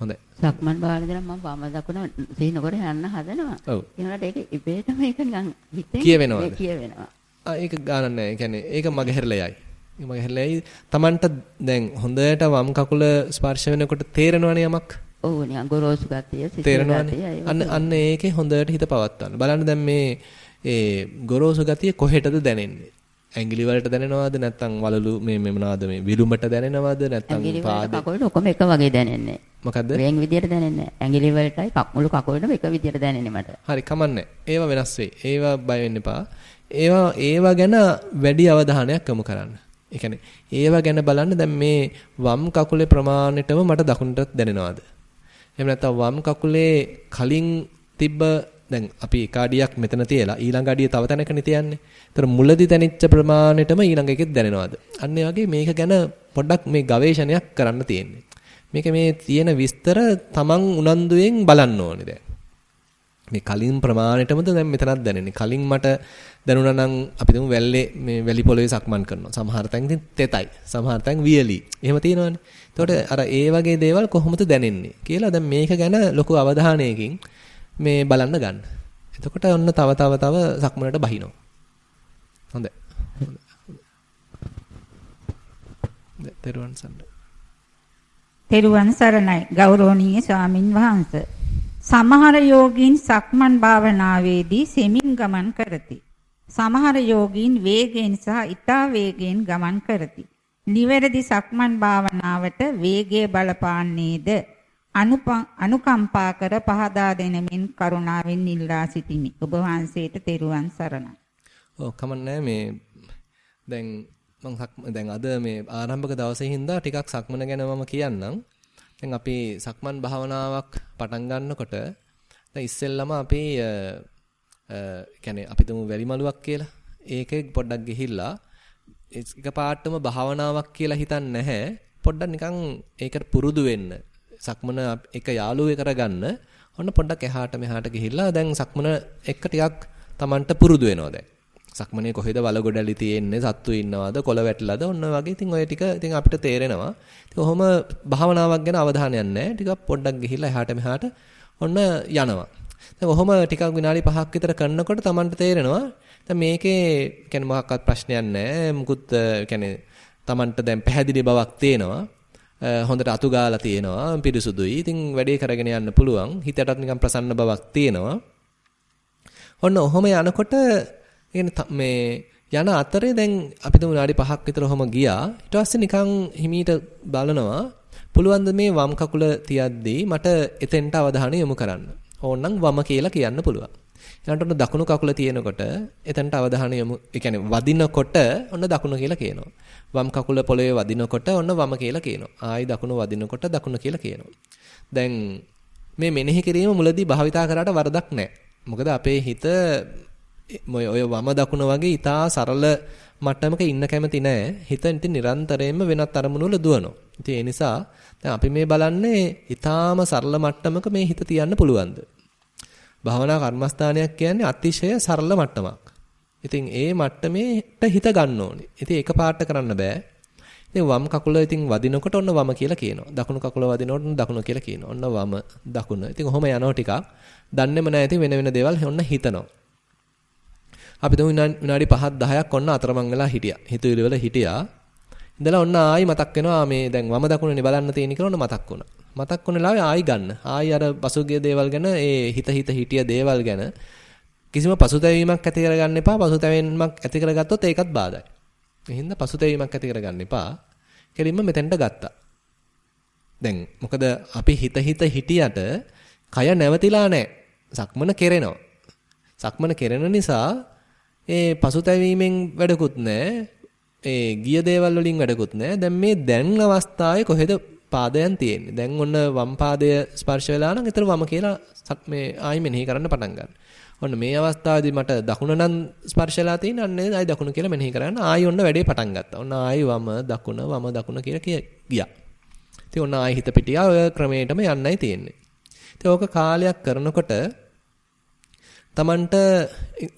හොඳයි. සක්මන් නම් මම වම දකුණ සිහිනකොට යන්න හදනවා. ඔව්. ඒනකට ඒක ඉබේටම ඒක නිකන් හිතෙන් කියවෙනවද? ඒ කියවෙනවා. ආ ඒක ගානක් නැහැ. ඒ කියන්නේ ඒක මගහැරලා යයි. ඒක මගහැරලා යයි. Tamanට දැන් හොඳට වම් කකුල ස්පර්ශ වෙනකොට තේරෙනවනේ යමක්. ඔව් නිකන් ගොරෝසු ගතිය සිසිල් ගතිය අන්න අන්න ඒකේ හොඳට හිත පවත්වන්න. බලන්න දැන් මේ ඒ ගොරෝසු ගතිය කොහෙටද දැනෙන්නේ? ඇඟිලි වලට දැනෙනවද නැත්නම් වලලු මේ මේ මොනවාද මේ විලුඹට දැනෙනවද නැත්නම් පාදේ කකුලට ඔක්කොම එක වගේ දැනෙන්නේ. මොකද්ද? වෙන් විදියට දැනෙන්නේ. ඇඟිලි වලටයි කකුළු කකුලටම එක විදියට දැනෙන්නේ මට. හරි කමන්නේ. ඒවා වෙනස් වෙයි. ඒවා බය වෙන්න එපා. ඒවා ඒවා ගැන වැඩි අවධානයක් යොමු කරන්න. ඒ කියන්නේ ඒවා ගැන බලන්න දැන් මේ වම් කකුලේ ප්‍රමාණයටම මට දකුණට දැනෙනවද? එහෙම නැත්නම් වම් කකුලේ කලින් තිබ්බ දැන් අපි එක අඩියක් මෙතන තියලා ඊළඟ අඩිය තව තැනකනේ තියන්නේ. ඒතර මුලදී දැනෙච්ච ප්‍රමාණයටම ඊළඟ එකෙත් දැනෙනවද? අන්න ඒ වගේ මේක ගැන පොඩ්ඩක් මේ ගවේෂණයක් කරන්න තියෙන්නේ. මේක මේ තියෙන විස්තර තමන් උනන්දුවෙන් බලන්න ඕනේ දැන්. මේ කලින් ප්‍රමාණයටමද දැන් මෙතනක් දැනෙන්නේ. කලින් මට දැනුණා නම් අපි තුමු වැල්ලේ මේ වැලි පොළවේ සක්මන් කරනවා. සමහර තැන් ඉතින් තෙතයි. සමහර තැන් වියලි. එහෙම තියෙනවනේ. එතකොට අර ඒ වගේ දේවල් කොහොමද දැනෙන්නේ කියලා දැන් මේක ගැන ලොකු අවධානයකින් මේ බලන්න ගන්න. එතකොට ඔන්න තව තව තව සක්මනට බහිනවා. හොඳයි. හොඳයි. තෙරුවන් සරණයි. තෙරුවන් සරණයි ගෞරවනීය ස්වාමින් වහන්සේ. සමහර යෝගීන් සක්මන් භාවනාවේදී සෙමින් ගමන් කරති. සමහර යෝගීන් වේගයෙන් සහ ඊතා වේගයෙන් ගමන් කරති. නිවැරදි සක්මන් භාවනාවට වේගය බලපාන්නේද? අනුකම්පා කර පහදා දෙනමින් කරුණාවෙන් ඉල්ලා සිටිමි. ඔබ වහන්සේට තෙරුවන් සරණයි. ඔව් කමන්නේ මේ දැන් මම දැන් අද මේ ආරම්භක දවසේ හින්දා ටිකක් සක්මන ගැන මම කියන්නම්. දැන් අපි සක්මන් භාවනාවක් පටන් ගන්නකොට දැන් ඉස්සෙල්ලම අපි කියන්නේ අපි තුමු වැලිමලුවක් කියලා. ඒකේ පොඩ්ඩක් ගිහිල්ලා එකපාරටම භාවනාවක් කියලා හිතන්නේ නැහැ. පොඩ්ඩක් නිකන් ඒකට පුරුදු වෙන්න. සක්මන එක යාළුවේ කරගන්න. ඔන්න පොඩ්ඩක් එහාට මෙහාට ගිහිල්ලා දැන් සක්මන එක ටිකක් Tamanට පුරුදු වෙනවා දැන්. සක්මනේ කොහෙද වල ගොඩලි තියෙන්නේ සත්තු ඉන්නවද කොළ වැටලාද ඔන්න වගේ ඉතින් ඔය ටික ඉතින් අපිට තේරෙනවා. ඉතින් ඔහොම භාවනාවක් ගැන අවධානයක් නැහැ. ටිකක් පොඩ්ඩක් ගිහිල්ලා එහාට මෙහාට ඔන්න යනවා. දැන් ඔහොම ටිකක් විනාඩි 5ක් විතර කරනකොට Tamanට තේරෙනවා දැන් මේකේ කියන්නේ මොකක්වත් ප්‍රශ්නයක් නැහැ. මුකුත් කියන්නේ Tamanට දැන් පැහැදිලි බවක් තේනවා. හොඳට අතු ගාලා තියෙනවා පිරිසුදුයි. ඉතින් වැඩේ කරගෙන යන්න පුළුවන්. හිතටත් නිකන් ප්‍රසන්න බවක් තියෙනවා. ඔන්න ඔහොම යනකොට මේ යන අතරේ දැන් අපි තුමු විනාඩි 5ක් විතර ඔහොම ගියා. ඊට පස්සේ නිකන් හිමීට බලනවා පුළුවන් මේ වම් කකුල තියද්දී මට එතෙන්ට අවධානය යොමු කරන්න. ඕනනම් වම කියලා කියන්න පුළුවන්. ඊළඟට ඔන්න දකුණු කකුල තියෙනකොට එතනට අවධානය යොමු ඒ කියන්නේ වදිනකොට ඔන්න දකුණ කියලා කියනවා. වම් කකුල පොළවේ වදිනකොට ඔන්න වම කියලා කියනවා. ආයි දකුණ වදිනකොට දකුණ කියලා කියනවා. දැන් මේ මෙනෙහි කිරීම මුලදී භාවිතා කරාට වරදක් නැහැ. මොකද අපේ හිත ඔය වම දකුණ වගේ ඊටා සරල මට්ටමක ඉන්න කැමති නැහැ. හිත ඉතින් නිරන්තරයෙන්ම වෙනත් අරමුණු වල දුවනවා. ඉතින් ඒ නිසා දැන් අපි මේ බලන්නේ ඊටාම සරල මට්ටමක මේ හිත තියන්න පුළුවන්ද? භාවනා කර්මස්ථානයක් කියන්නේ අතිශය සරල මට්ටමක්. ඉතින් ඒ මට්ටමේට හිත ගන්න ඕනේ. ඉතින් ඒක පාට කරන්න බෑ. ඉතින් වම් කකුල ඉතින් වදිනකොට ඔන්න වම කියලා කියනවා. දකුණු කකුල වදිනකොට දකුණ කියලා කියනවා. ඔන්න වම දකුණ. ඉතින් ඔහොම යනවා ටිකක්. දන්නේම නැහැ ඉතින් වෙන වෙන දේවල් ඔන්න හිතනවා. අපි තුමු විනාඩි 5ක් 10ක් ඔන්න අතරමං වෙලා හිටියා. හිතුවිලි වල හිටියා. ඉඳලා ඔන්න ආයි මතක් වෙනවා මේ දැන් වම දකුණනේ බලන්න තියෙන කියලා ඔන්න මතක් වුණා. මතක් වුණ ලාවේ ආයි ගන්න. ආයි අර පසුගිය දේවල් ගැන ඒ හිත හිත හිටිය දේවල් ගැන කිසිම පසුතැවීමක් ඇති කරගන්න එපා. පසුතැවීමක් ඇති කරගත්තොත් ඒකත් බාධායි. එහෙනම් පසුතැවීමක් ඇති කරගන්න එපා. කෙලින්ම මෙතෙන්ට ගත්තා. දැන් මොකද අපි හිත හිත හිටියට කය නැවතිලා නැහැ. සක්මන කෙරෙනවා. සක්මන කෙරෙන නිසා ඒ පසුතැවීමෙන් වැඩකුත් නැහැ. ඒ ගිය දේවල් වලින් වැඩකුත් නැහැ. දැන් මේ දැන් අවස්ථාවේ කොහෙද පාදයන් තියෙන්නේ? දැන් ඔන්න වම් පාදය ස්පර්ශ වෙලා නම් ඊතර වම කියලා මේ ආයි මෙනෙහි කරන්න පටන් ගන්න. ඔන්න මේ අවස්ථාවේදී මට දකුණ නම් ස්පර්ශලා තියෙන අන්නේ ආයි දකුණ කියලා මෙනෙහි කරන්න ආයි ඔන්න වැඩේ පටන් ගත්තා. ඔන්න ආයි වම දකුණ වම දකුණ කියලා ගියා. ඉතින් ඔන්න ආයි හිත පිටියා ඔය ක්‍රමයටම යන්නයි තියෙන්නේ. ඉතින් ඕක කාලයක් කරනකොට Tamanට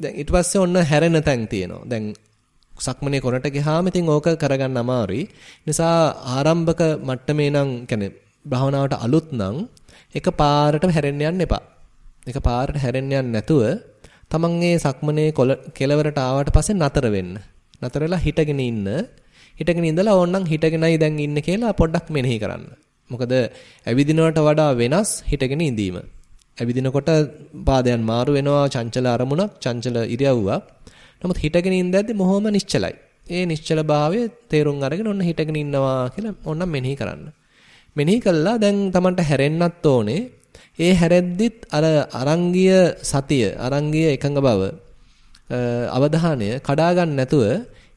දැන් ඊට පස්සේ ඔන්න හැරෙන තැන් තියෙනවා. දැන් සක්මනේ කොරට ගියාම ඉතින් ඕක කරගන්න අමාරුයි. නිසා ආරම්භක මට්ටමේ නම් කියන්නේ භාවනාවට අලුත් නම් එක පාරට හැරෙන්න යන්න එපා. එක පාරට හැරෙන්න යන්න නැතුව තමන්ගේ සක්මනේ කෙලවරට ආවට පස්සේ නතර වෙන්න. නතර වෙලා හිටගෙන ඉන්න. හිටගෙන ඉඳලා ඕන්නම් හිටගෙනයි දැන් ඉන්නේ කියලා පොඩ්ඩක් මෙනෙහි කරන්න. මොකද ඇවිදිනවට වඩා වෙනස් හිටගෙන ඉඳීම. ඇවිදිනකොට පාදයන් මාරු වෙනවා චංචල අරමුණක් චංචල ඉරියව්වක්. නමුත් හිටගෙන ඉඳද්දි මොහොම නිශ්චලයි. ඒ නිශ්චල භාවය තේරුම් අරගෙන ඔන්න හිටගෙන ඉන්නවා කියලා ඕනම් මෙනෙහි කරන්න. මෙනෙහි කළා දැන් Tamanට හැරෙන්නත් ඕනේ. ඒ හැරෙද්දිත් අර අරංගිය සතිය අරංගිය එකඟ බව අවධානය කඩා ගන්න නැතුව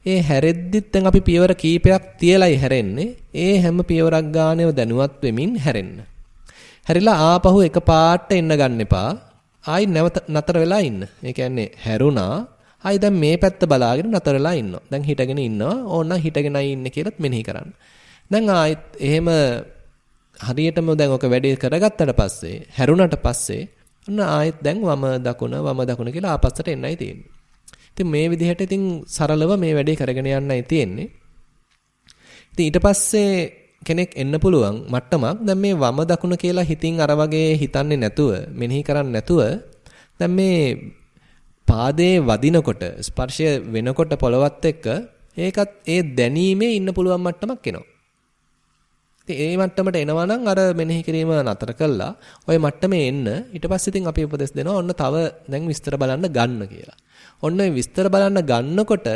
ඒ හැරෙද්දිත් දැන් අපි පියවර කීපයක් තියලයි හැරෙන්නේ. ඒ හැම පියවරක් ගානේව දැනුවත් වෙමින් හැරෙන්න. හැරිලා ආපහු එක පාට එන්න ගන්න එපා. ආයි නැවත නතර වෙලා ඉන්න. ඒ කියන්නේ හැරුණා. ආයි දැන් මේ පැත්ත බලාගෙන නතර වෙලා ඉන්නවා. දැන් හිටගෙන ඉන්නවා. ඕනනම් හිටගෙනයි ඉන්නේ කියලාත් මෙනෙහි කරන්න. දැන් ආයෙත් එහෙම හරියටම දැන් ඔක වැඩේ කරගත්තට පස්සේ හැරුණට පස්සේ ඔන්න ආයෙත් දැන් වම දකුණ වම දකුණ කියලා ආපස්සට එන්නයි තියෙන්නේ. ඉතින් මේ විදිහට ඉතින් සරලව මේ වැඩේ කරගෙන යන්නයි තියෙන්නේ. ඉතින් ඊට පස්සේ කෙනෙක් එන්න පුළුවන් මට්ටමක් දැන් මේ වම දකුණ කියලා හිතින් අර වගේ හිතන්නේ නැතුව මෙනෙහි කරන්නේ නැතුව දැන් මේ පාදයේ වදිනකොට ස්පර්ශය වෙනකොට පොළවත් එක්ක ඒකත් ඒ දැනීමේ ඉන්න පුළුවන් මට්ටමක් එනවා. ඉතින් ඒ මට්ටමට එනවා නම් අර මෙනෙහි කිරීම නතර කළා. ওই මට්ටමේ එන්න ඊට පස්සේ ඉතින් අපි උපදෙස් දෙනවා ඔන්න තව දැන් විස්තර බලන්න ගන්න කියලා. ඔන්න විස්තර බලන්න ගන්නකොට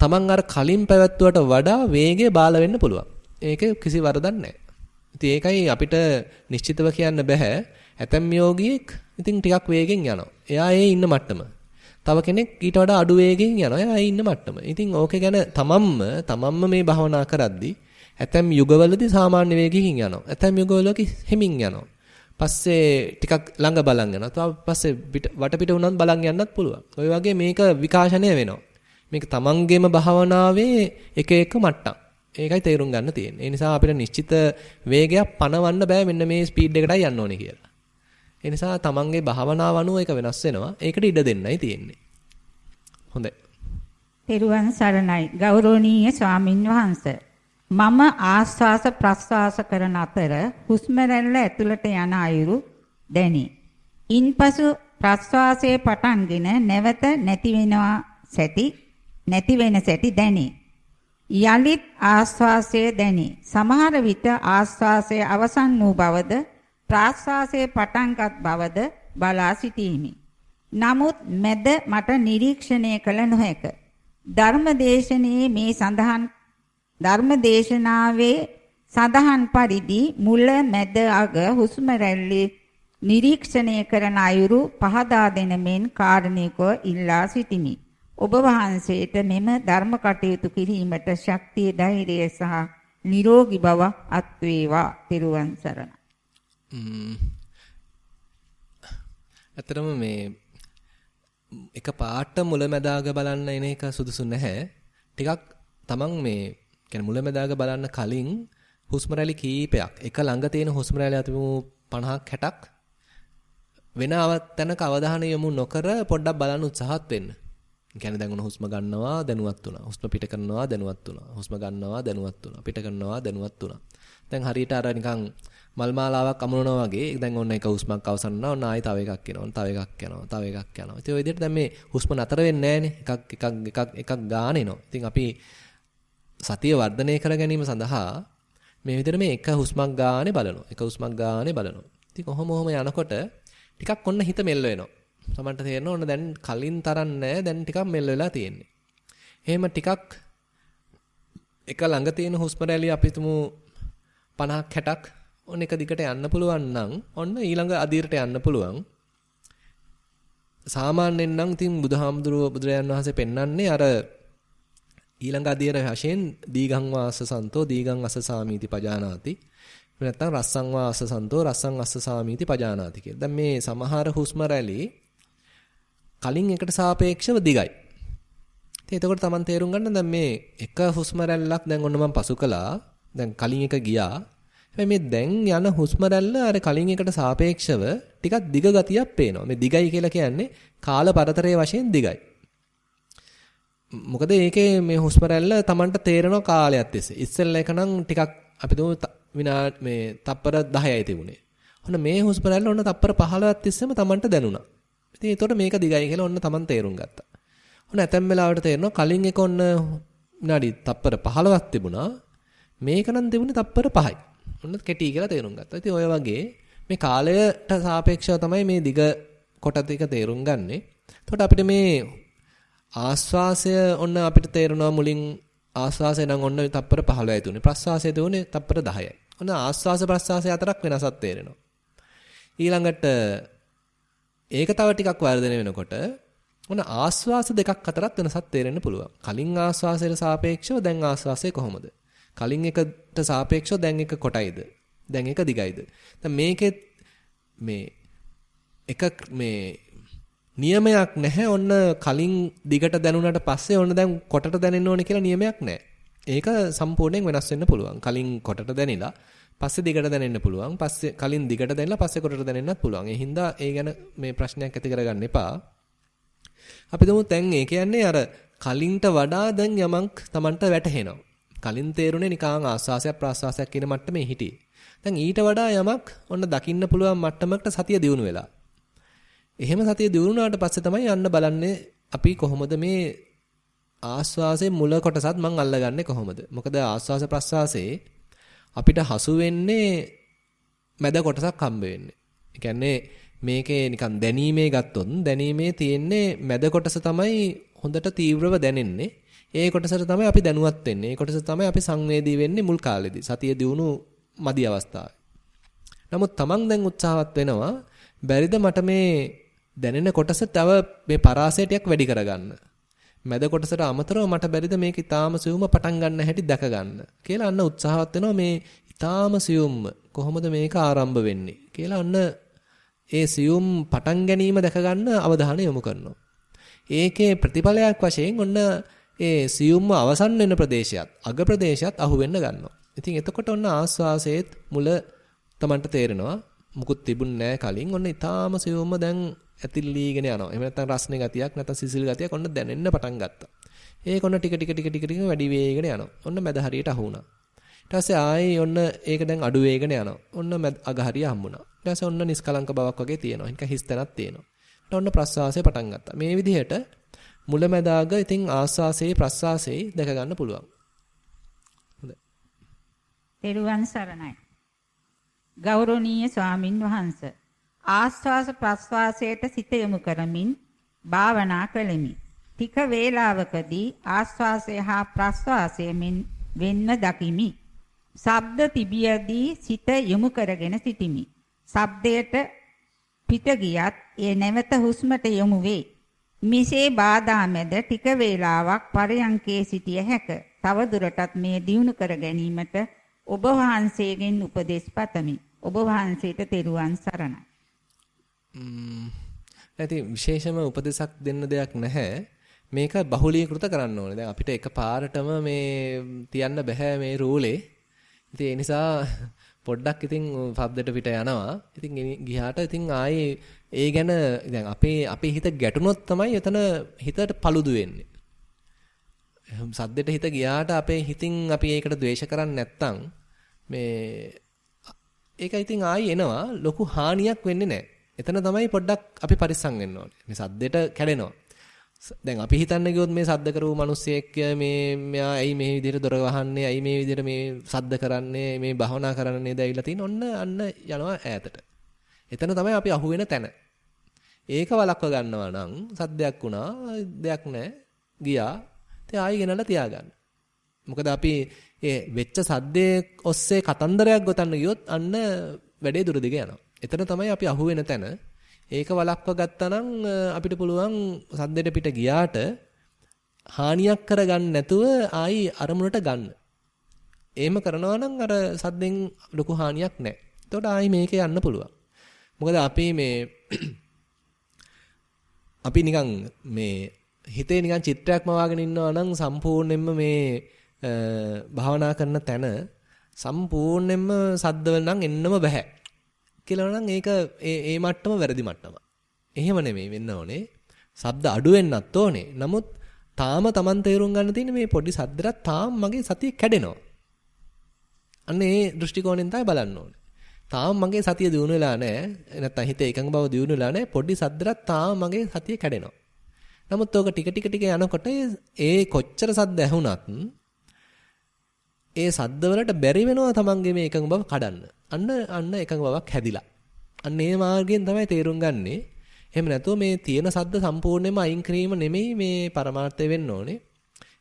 තමන් අර කලින් පැවැත්වුවට වඩා වේගය බාල වෙන්න පුළුවන්. ඒක කිසි වරදක් නැහැ. ඉතින් ඒකයි අපිට නිශ්චිතව කියන්න බෑ. ඇතැම් යෝගියෙක් ඉතින් ටිකක් වේගෙන් යනවා. එයා ඒ ඉන්න මට්ටම. තව කෙනෙක් ඊට වඩා අඩු වේගෙන් යනවා. එයා ඉන්න මට්ටම. ඉතින් ඕක ගැන තමන්ම තමන්ම මේ භාවනා කරද්දී ඇතැම් යුගවලදී සාමාන්‍ය වේගකින් යනවා. ඇතැම් යුගවලක හිමින් යනවා. පස්සේ ටිකක් ළඟ බලන් යනවා. තව පස්සේ වටපිට උනත් බලන් යන්නත් පුළුවන්. ඔය වගේ මේක විකාශනය වෙනවා. මේක තමන්ගේම භාවනාවේ එක එක මට්ටම්. ඒකයි තේරුම් ගන්න තියෙන්නේ. ඒ නිසා අපිට නිශ්චිත වේගයක් පනවන්න බෑ මෙන්න මේ ස්පීඩ් එකටයි යන්න ඕනේ කියලා. ඒ නිසා තමන්ගේ භාවනාව අනුව ඒක වෙනස් වෙනවා. ඒකට ඉඩ දෙන්නයි තියෙන්නේ. හොඳයි. තෙරුවන් සරණයි. ගෞරවනීය ස්වාමින් වහන්සේ. මම ආස්වාස ප්‍රස්වාස කරන අතර හුස්ම රැල්ල ඇතුළට යන අයුරු දැනේ. ඉන්පසු ප්‍රස්වාසයේ පටන්ගෙන නැවත නැති වෙනවා සැටි නැති වෙන සැටි දැනේ. යලිත් ආස්වාසය දැනේ. සමහර විට ආස්වාසය අවසන් වූ බවද ප්‍රාස්වාසයේ පටන්ගත් බවද බලා සිටීමි. නමුත් මැද මට නිරීක්ෂණය කළ නොහැක. ධර්මදේශනයේ මේ සඳහන් ධර්මදේශනාවේ සඳහන් පරිදි මුල මැද අග හුස්ම රැල්ලේ නිරීක්ෂණය කරන අයුරු පහදා දෙන මෙන් කාරණේකව ඉල්ලා සිටිමි. ඔබ වහන්සේට මෙම ධර්ම කටයුතු කිරීමට ශක්තිය ධෛර්යය සහ නිරෝගී බව අත් වේවා. ත්‍රිවන් සරණ. ඇත්තටම මේ එක පාට මුලැමැදාග බලන්න එන එක සුදුසු නැහැ. ටිකක් තමන් මේ කියන්නේ මුලැමැදාග බලන්න කලින් හුස්ම රැලි කීපයක් එක ළඟ තියෙන හුස්ම රැලි අතිමු 50ක් 60ක් වෙන තැනක අවධානය යොමු නොකර පොඩ්ඩක් බලන්න උත්සාහත් වෙන්න. කියන්නේ දැන් උන හුස්ම ගන්නවා දැනුවත් වුණා. හුස්ම පිට කරනවා දැනුවත් වුණා. හුස්ම ගන්නවා දැනුවත් වුණා. පිට කරනවා දැනුවත් වුණා. දැන් හරියට අර නිකන් මල් මාලාවක් අමුණනවා වගේ දැන් ඔන්න එක හුස්මක් අවසන් වුණා. ඔන්න ආයෙ තව එකක් එනවා. තව එකක් යනවා. තව එකක් යනවා. ඉතින් ඔය විදිහට දැන් මේ හුස්ම නතර වෙන්නේ නැහනේ. එකක් එකක් එකක් එකක් ගාන එනවා. ඉතින් අපි සතිය වර්ධනය කර ගැනීම සඳහා මේ විදිහට මේ එක හුස්මක් ගානේ බලනවා. එක හුස්මක් ගානේ බලනවා. ඉතින් කොහොම කොහොම යනකොට ටිකක් ඔන්න හිත මෙල්ල වෙනවා. සමහරට තේරෙනවා ඔන්න දැන් කලින් තරම් නෑ දැන් ටිකක් මෙල්ල වෙලා තියෙන්නේ. එහෙම ටිකක් එක ළඟ තියෙන හුස්ම රැලි අපි තුමු 50ක් 60ක් ඔන්න එක දිගට යන්න පුළුවන් නම් ඔන්න ඊළඟ අදියරට යන්න පුළුවන්. සාමාන්‍යයෙන් නම් ඉතින් බුදුහාමුදුරුව බුදුරජාන් වහන්සේ පෙන්වන්නේ අර ඊළඟ අධීර වශයෙන් දීගං වාස සන්තෝ දීගං අස සාමීති පජානාති. නැත්නම් රස්සං වාස සන්තෝ රස්සං අස්ස සාමීති පජානාති කියලා. දැන් මේ සමහර හුස්ම රැලි කලින් එකට සාපේක්ෂව දිගයි. ඉතින් එතකොට Taman තේරුම් ගන්න දැන් මේ එක හුස්ම රැල්ලක් දැන් ඔන්න මම පසු කළා. දැන් කලින් එක ගියා. හැබැයි මේ දැන් යන හුස්ම රැල්ල අර කලින් එකට සාපේක්ෂව ටිකක් දිග ගතියක් පේනවා. මේ දිගයි කියලා කියන්නේ කාල පරතරයේ වශයෙන් දිගයි. මොකද ඒකේ මේ හුස්ම රැල්ල Tamanට තේරෙන කාලයක් තිස්සේ. ඉස්සෙල්ලා එක නම් ටිකක් අපි දුමු විනා මේ තප්පර 10යි තිබුණේ. ඔන්න මේ හුස්ම රැල්ල ඔන්න තප්පර 15ක් තිස්සෙම Tamanට දැනුණා. ඉතින් ඒතකොට මේක දිගයි කියලා ඔන්න Taman තේරුම් ගත්තා. ඔන්න ඇතැම් වෙලාවට තේරෙනවා කලින් එක ඔන්න විනාඩි තප්පර 15ක් තිබුණා. මේක නම් තිබුණේ තප්පර 5යි. ඔන්න කෙටි කියලා තේරුම් ගත්තා. ඉතින් ඔය වගේ මේ කාලයට සාපේක්ෂව තමයි මේ දිග කොට ටික තේරුම් ගන්නෙ. එතකොට අපිට මේ ආස්වාසය ඔන්න අපිට තේරෙනවා මුලින් ආස්වාසය නම් ඔන්න තප්පර 15යි තුනේ. ප්‍රස්වාසය දුනේ තප්පර 10යි. ඔන්න ආස්වාස ප්‍රස්වාසය අතරක් වෙනසක් තේරෙනවා. ඊළඟට ඒක තව ටිකක් වර්ධනය වෙනකොට ඔන්න ආස්වාස දෙකක් අතරත් වෙනසක් තේරෙන්න පුළුවන්. කලින් ආස්වාසයට සාපේක්ෂව දැන් ආස්වාසය කොහොමද? කලින් එකට සාපේක්ෂව දැන් එක කොටයිද? දැන් එක දිගයිද? දැන් මේකේ මේ එක මේ නියමයක් නැහැ. ඔන්න කලින් දිගට දැනුණාට පස්සේ ඔන්න දැන් කොටට දැනෙන්න ඕනේ කියලා නියමයක් නැහැ. ඒක සම්පූර්ණයෙන් වෙනස් වෙන්න පුළුවන්. කලින් කොටට දැනිලා පස්සේ දිගට දැනෙන්න පුළුවන්. පස්සේ කලින් දිගට දැනලා පස්සේ කොටට දැනෙන්නත් පුළුවන්. ඒ හින්දා ඒ ගැන මේ ප්‍රශ්නයක් ඇති කරගන්න එපා. අපි දුමු දැන් ඒ කියන්නේ අර කලින්ට වඩා දැන් යමක් Tamanට වැටහෙනවා. කලින් තේරුනේ නිකං ආස්වාසයක් ප්‍රාස්වාසයක් කියන මට්ටමේ හිටියේ. දැන් ඊට වඩා යමක් ඔන්න දකින්න පුළුවන් මට්ටමකට සතිය දියුණු වෙලා. එහෙම සතිය දිනුනාට පස්සේ තමයි යන්න බලන්නේ අපි කොහොමද මේ ආස්වාසේ මුල කොටසත් මං අල්ලගන්නේ කොහොමද? මොකද ආස්වාස ප්‍රස්වාසයේ අපිට හසු වෙන්නේ මැද කොටසක් හම්බ වෙන්නේ. ඒ කියන්නේ මේකේ නිකන් දැනීමේ ගත්තොත් දැනීමේ තියෙන්නේ මැද කොටස තමයි හොඳට තීව්‍රව දැනෙන්නේ. ඒ කොටසට තමයි අපි දැනුවත් වෙන්නේ. ඒ කොටස තමයි අපි සංවේදී වෙන්නේ මුල් කාලෙදී. සතිය දිනු මදි අවස්ථාවේ. නමුත් Taman දැන් උත්සාහවත් වෙනවා බැරිද මට මේ දැනෙන කොටස තව මේ පරාසය ටිකක් වැඩි කරගන්න. මැද කොටසට අමතරව මට බැරිද මේක ඊටාම සියුම්ම පටන් ගන්න හැටි දැක ගන්න කියලා අන්න උත්සාහවත් වෙනවා මේ ඊටාම සියුම්ම කොහොමද මේක ආරම්භ වෙන්නේ කියලා අන්න ඒ සියුම් පටන් ගැනීම දැක ගන්න අවධානය යොමු කරනවා. ඒකේ ප්‍රතිඵලයක් වශයෙන් ඔන්න ඒ සියුම්ම අවසන් වෙන ප්‍රදේශයත් අග ප්‍රදේශයත් අහු වෙන්න ගන්නවා. ඉතින් එතකොට ඔන්න ආස්වාසයේත් මුල Tamanට තේරෙනවා මුකුත් තිබුණ නැහැ කලින් ඔන්න ඊටාම සියුම්ම දැන් ඇතිලීගෙන යනවා. එහෙම නැත්නම් රස්නේ ගතියක් නැත්නම් සිසිල් ගතියක් ඔන්න දැනෙන්න පටන් ගත්තා. ඒක ඔන්න ටික ටික ටික ටික ටික වැඩි වේගගෙන යනවා. ඔන්න මැද හරියට අහු වුණා. ඊට පස්සේ ආයේ ඔන්න ඒක දැන් අඩු වේගගෙන යනවා. ඔන්න අග හරිය හම්බුණා. ඊට පස්සේ ඔන්න නිස්කලංක බවක් වගේ තියෙනවා. නිකන් හිස් තැනක් තියෙනවා. ඊට ඔන්න ප්‍රස්වාසය පටන් ගත්තා. මේ විදිහට මුලැමැදාග ඉතින් ආස්වාසේ ප්‍රස්වාසේ දැක ගන්න පුළුවන්. හොඳයි. තෙරුවන් සරණයි. ගෞරවනීය ස්වාමින් වහන්සේ ආස්වාස ප්‍රස්වාසයට සිත යොමු කරමින් භාවනා කළෙමි. ටික වේලාවකදී ආස්වාසය හා ප්‍රස්වාසය වෙන්ව දකිමි. ශබ්ද තිබියදී සිත යොමු කරගෙන සිටිමි. ශබ්දයට පිට ගියත් ඒ නැවත හුස්මට යොමු වේ. මිසේ බාධා මැද ටික වේලාවක් පරයන්කේ සිටිය හැක. තව දුරටත් මේ දියුණු කර ගැනීමට ඔබ වහන්සේගෙන් උපදෙස් පතමි. ඔබ වහන්සේට තෙරුවන් සරණයි. නැති විශේෂම උපදෙසක් දෙන්න දෙයක් නැහැ. මේක බහුලීකృత කරන්න ඕනේ. දැන් අපිට එකපාරටම මේ තියන්න බෑ මේ රූලේ. ඉතින් ඒ නිසා පොඩ්ඩක් ඉතින් ශබ්දෙට පිට යනවා. ඉතින් ගියාට ඉතින් ආයේ ඒ ගැන දැන් අපේ අපේ හිත ගැටුනොත් තමයි එතන හිතට paludu වෙන්නේ. සද්දෙට හිත ගියාට අපේ හිතින් අපි ඒකට ද්වේෂ කරන්නේ නැත්තම් මේ ඒක ඉතින් ආයි එනවා ලොකු හානියක් වෙන්නේ නැහැ. එතන තමයි පොඩ්ඩක් අපි පරිස්සම් වෙන්න ඕනේ. මේ සද්දෙට කැඩෙනවා. දැන් අපි හිතන්න ගියොත් මේ සද්ද කරපු මිනිස්සෙක් මේ මෙයා ඇයි මේ විදිහට දොර වහන්නේ ඇයි මේ විදිහට මේ සද්ද කරන්නේ මේ භවනා කරන්න නේද ඇවිල්ලා තියෙන ඔන්න අන්න යනවා ඈතට. එතන තමයි අපි අහුවෙන තැන. ඒක වළක්ව ගන්නවා නම් සද්දයක් වුණා දෙයක් නැහැ ගියා. ඉතින් ආයි ගෙනල්ලා තියාගන්න. මොකද අපි ඒ වෙච්ච සද්දේ ඔස්සේ කතන්දරයක් ගොතන්න ගියොත් අන්න වැඩේ දුර දිග යනවා. එතන තමයි අපි අහුවෙන තැන. ඒක වළක්ව ගත්තා අපිට පුළුවන් සද්දෙට පිට ගියාට හානියක් කරගන්න නැතුව ආයි අරමුණට ගන්න. එහෙම කරනවා නම් අර සද්දෙන් ලොකු හානියක් නැහැ. එතකොට ආයි මේකේ යන්න පුළුවන්. මොකද අපි මේ අපි නිකන් මේ හිතේ නිකන් චිත්‍රයක් මවාගෙන ඉන්නවා නම් සම්පූර්ණයෙන්ම මේ භාවනා කරන තැන සම්පූර්ණයෙන්ම සද්දවල නම් එන්නම බෑ. කියලා නම් ඒක ඒ ඒ මට්ටම වැරදි මට්ටම. එහෙම නෙමෙයි වෙන්න ඕනේ. ශබ්ද අඩු වෙන්නත් ඕනේ. නමුත් තාම Taman තේරුම් ගන්න තියෙන්නේ මේ පොඩි සද්දරත් තාම මගේ සතිය කැඩෙනවා. අන්න ඒ දෘෂ්ටි කෝණයෙන් තමයි බලන්න ඕනේ. තාම මගේ සතිය දියුණු වෙලා නැහැ. නැත්තම් හිතේ එකඟ බව දියුණු වෙලා නැහැ. පොඩි සද්දරත් තාම මගේ සතිය කැඩෙනවා. නමුත් ඕක ටික ටික ටික යනකොට ඒ කොච්චර සද්ද ඇහුණත් ඒ සද්දවලට බැරි වෙනවා තමන්ගේ මේ එකඟ බව කඩන්න. අන්න අන්න එකඟ බවක් හැදිලා. අන්න ඒ මාර්ගයෙන් තමයි තේරුම් ගන්නෙ. එහෙම නැතුව මේ තියෙන සද්ද සම්පූර්ණයෙන්ම අයින් කිරීම නෙමෙයි මේ පරමාර්ථය වෙන්න ඕනේ.